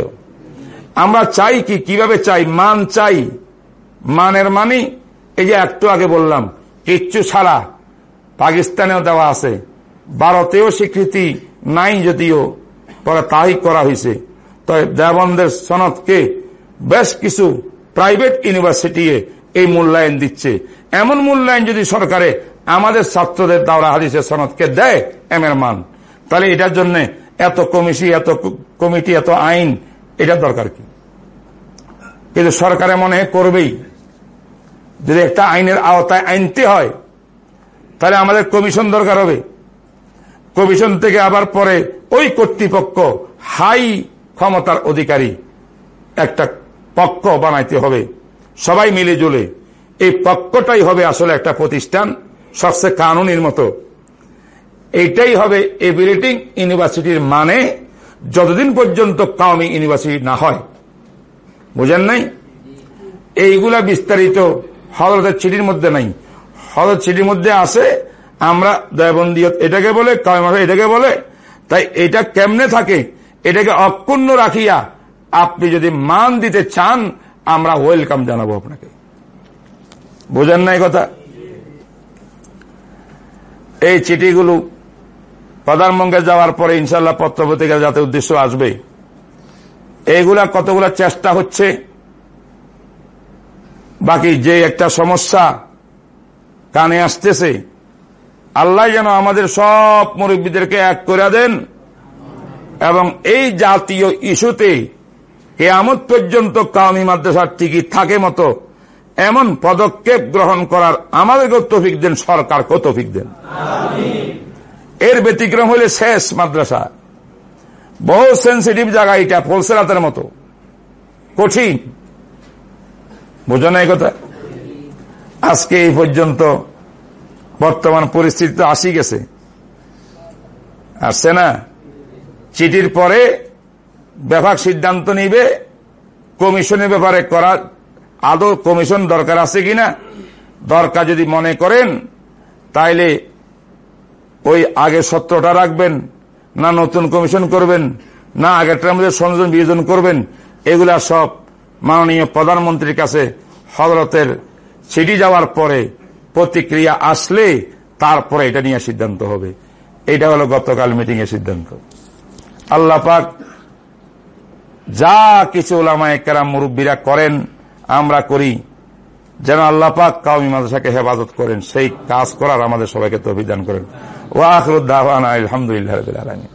আমরা চাই কি? কীভাবে চাই? মান চাই। মানের মানি? এই যে একটু আগে বললাম, কিচ্ছু ছাড়া পাকিস্তানেও দেওয়া আছে। ভারতেও স্বীকৃতি নাই যদিও, পরে তাই করা হয়েছে। তবে দেবন্দের সনদকে বেশ কিছু প্রাইভেট ইউনিভার্সিটি এই মূল্যায়ন দিচ্ছে। এমন মূল্যায়ন যদি সরকারে আমাদের ছাত্রদের দাওরা হাদিসের সনদকে দেয়, এম এর মান। তাহলে এটার জন্য এত কমিটি এত কমিটি, এত আইন এটা দরকার কি? কিন্তু সরকারে মনে করবেই। যদি একটা আইনের আওতায় আনতে হয়, তাহলে আমাদের কমিশন দরকার হবে। কমিশন থেকে আবার পরে ওই কর্তৃপক্ষ হাই ক্ষমতার অধিকারী একটা পক্ষ বানাইতে হবে। সবাই মিলে জুলে এই পক্ষটাই হবে আসলে একটা প্রতিষ্ঠান সবচেয়ে কানুনির মতো। এইটাই হবে এবিলিটিং ইউনিভার্সিটির মানে যতদিন পর্যন্ত কাউমি ইউনিভার্সিটি না হয়, বুঝেন নাই? এইগুলা বিস্তারিত হজরতের চিঠির মধ্যে নাই। হজরত চিঠির মধ্যে আছে, আমরা দয়াবন্দিয়ত এটাকে বলে কায়মাথা এটাকে বলে, তাই এটা কেমনে থাকে? এটাকে অক্ষুণ্ণ রাখিয়া আপনি যদি মান দিতে চান, আমরা ওয়েলকাম জানাব আপনাকে। বোঝেন নাই কথা? এই চিঠিগুলো প্রধানমন্ত্রী যাওয়ার পরে ইনশাল্লাহ পত্রপত্রিকা যাতে উদ্দেশ্য আসবে। এইগুলা কতগুলা চেষ্টা হচ্ছে। বাকি যে একটা সমস্যা কানে আসতেছে, আল্লাহ যেন আমাদের সব মুরব্বীদেরকে এক করে দেন এবং এই জাতীয় ইস্যুতে কেয়ামত পর্যন্ত কাউমি মাদ্রাসার টিকিট থাকে মতো এমন পদক্ষেপ গ্রহণ করার আমাদেরকেও তফিক দেন, সরকারকেও তফিক দেন। এর ব্যতিক্রম হলে শেষ মাদ্রাসা। বহু সেন্সিটিভ জায়গা এটা ফলসেরাতের মতো। কঠিন। বোঝো না কথা? আজকে এই পর্যন্ত বর্তমান পরিস্থিতি তো আসি গেছে। আসছে না? চিঠির পরে ব্যাপক সিদ্ধান্ত নিবে, কমিশনের ব্যাপারে করা আদৌ কমিশন দরকার আছে কিনা? দরকার যদি মনে করেন, তাইলে ওই আগে সত্যটা রাখবেন, না নতুন কমিশন করবেন, না আগেরটার মধ্যে সংযোজন বিয়োজন করবেন, এগুলা সব মাননীয় প্রধানমন্ত্রীর কাছে হজরতের চিঠি যাওয়ার পরে প্রতিক্রিয়া আসলে তারপরে এটা নিয়ে সিদ্ধান্ত হবে। এটা হলো গতকাল মিটিং এর সিদ্ধান্ত। আল্লাহ পাক যা কিছু ওলামায় কেরাম মুরব্বীরা করেন, আমরা করি। যেন আল্লাহ পাক কাউমি মাদ্রাসাকে হেফাজত করেন, সেই কাজ করার আমাদের সবাইকে তো অভিযান করেন। ওয়াখরুদ্দাহ আলহামদুলিল্লাহ আলমী